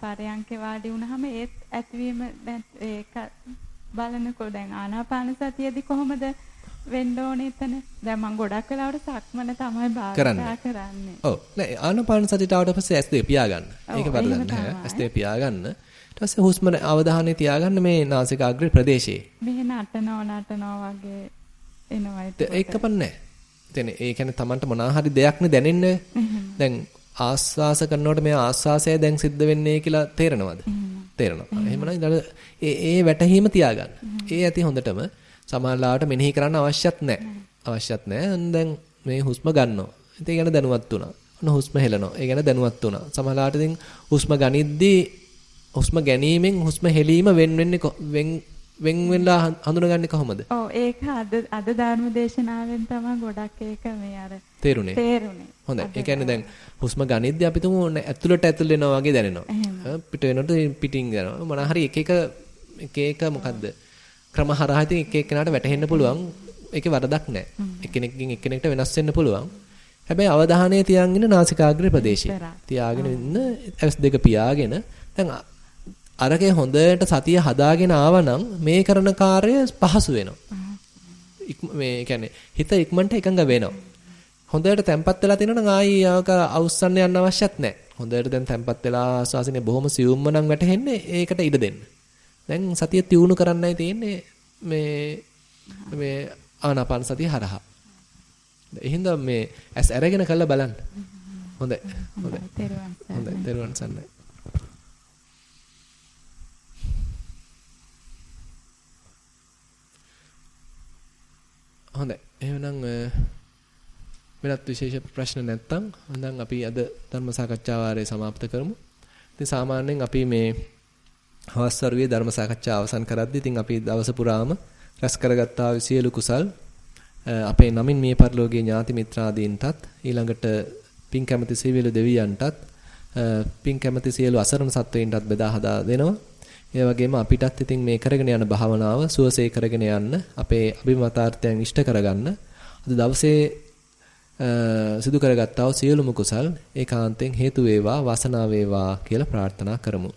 පරයන්කේ වාඩි වුණාම ඒත් ඇතිවීම දැන් ඒක බලනකොට දැන් ආනාපාන සතියේදී කොහොමද වෙන්න ඕනේ එතන. දැන් මම ගොඩක් වෙලාවට සක්මන තමයි භාවිතා කරන්නේ. ඔව්. නෑ ආනාපාන සතියට ආවට පස්සේ S2 පියාගන්න. ඒක වරදක් නෑ. S2 පියාගන්න. ඊට පස්සේ හුස්ම අවධානය තියාගන්න මේ නාසිකාග්‍රේ ප්‍රදේශයේ. මෙහෙ නටනවා නටනවා වගේ එනවා ඒක කපන්නේ. එතන ඒ කියන්නේ Tamanට මොනවා හරි දෙයක්නේ දැනෙන්නේ. දැන් ආස්වාස කරනකොට මේ ආස්වාසය දැන් සිද්ධ වෙන්නේ කියලා තේරෙනවද? තේරෙනවා. එහෙමනම් ඒ ඒ වැටහීම තියාගන්න. ඒ ඇති හොඳටම සමහරලාවට මෙනෙහි කරන්න අවශ්‍යත් නැහැ. අවශ්‍යත් නැහැ. දැන් මේ හුස්ම ගන්නවා. ඉතින් ගැන දැනුවත් වුණා. ඔන්න හුස්ම හෙලනවා. ඒ ගැන දැනුවත් වුණා. සමහරවිට ඉතින් හුස්ම ගනිද්දී හුස්ම ගැනීමෙන් හුස්ම හෙලීම වෙන් වෙන්නේ වෙන් වෙන් වෙලා හඳුනගන්නේ කොහොමද? ඔව් ඒක අද අද ධර්ම දේශනාවෙන් තමයි ගොඩක් ඒක මේ අර තේරුනේ. තේරුනේ. හොඳයි. ඒ කියන්නේ දැන් හුස්ම ගනිද්දී අපි තුමු ඇතුළට ඇතුල් වෙනවා වගේ දැනෙනවා. පිට වෙනකොට පිටින් යනවා. මොනවා හරි එක එක එක එක මොකද්ද? ක්‍රම හරහා ඉතින් එක එක්කෙනාට වැටහෙන්න පුළුවන්. ඒකේ වරදක් නැහැ. එක්කෙනෙක්ගෙන් එක්කෙනෙක්ට වෙනස් වෙන්න පුළුවන්. හැබැයි අවධානය තියන් ඉන්න නාසිකාග්‍රේ ප්‍රදේශයේ. තියාගෙන ඉන්න ඇස් දෙක පියාගෙන දැන් අරගේ හොඳට සතිය හදාගෙන ආවනම් මේ කරන කාර්යය පහසු වෙනවා. මේ කියන්නේ හිත ඉක්මනට එකඟ වෙනවා. හොඳට තැම්පත් වෙලා තිනවනම් ආයි ආක අවුස්සන්න යන්න අවශ්‍යත් නැහැ. හොඳට දැන් තැම්පත් වෙලා ආස්වාසිනේ බොහොම සියුම්ම නම් වැටෙන්නේ ඒකට ඉඩ දෙන්න. දැන් සතිය තියුණු කරන්නයි තියෙන්නේ මේ මේ ආනාපාන සතිය හරහා. එහෙනම් මේ ඇස් අරගෙන කළා බලන්න. හොඳයි. හොඳයි. හොඳයි. තෙරුවන් සරණයි. හොඳයි. එහෙනම් වෙනත් විශේෂ ප්‍රශ්න නැත්නම් හොඳන් අපි අද ධර්ම සාකච්ඡා වාරය સમાપ્ત කරමු. ඉතින් සාමාන්‍යයෙන් අපි මේ හවස් වරුවේ ධර්ම සාකච්ඡා අවසන් කරද්දී ඉතින් අපි දවස පුරාම රැස් කරගත්තා වූ සියලු කුසල් අපේ නමින් මේ පරිලෝකීය ඥාති මිත්‍රාදීන්ටත් ඊළඟට පින් කැමති සියලු දෙවියන්ටත් පින් කැමති සියලු අසරණ සත්වයින්ටත් බෙදා හදා දෙනවා. ඒ වගේම අපිටත් ඉතින් මේ කරගෙන යන භාවනාව සුවසේ කරගෙන යන්න අපේ අභිමතාර්ථයන් ඉෂ්ට කරගන්න අද දවසේ සිදු කරගත්තා වූ සියලුම කුසල් ඒකාන්තයෙන් හේතු වේවා වාසනාව වේවා කියලා ප්‍රාර්ථනා කරමු.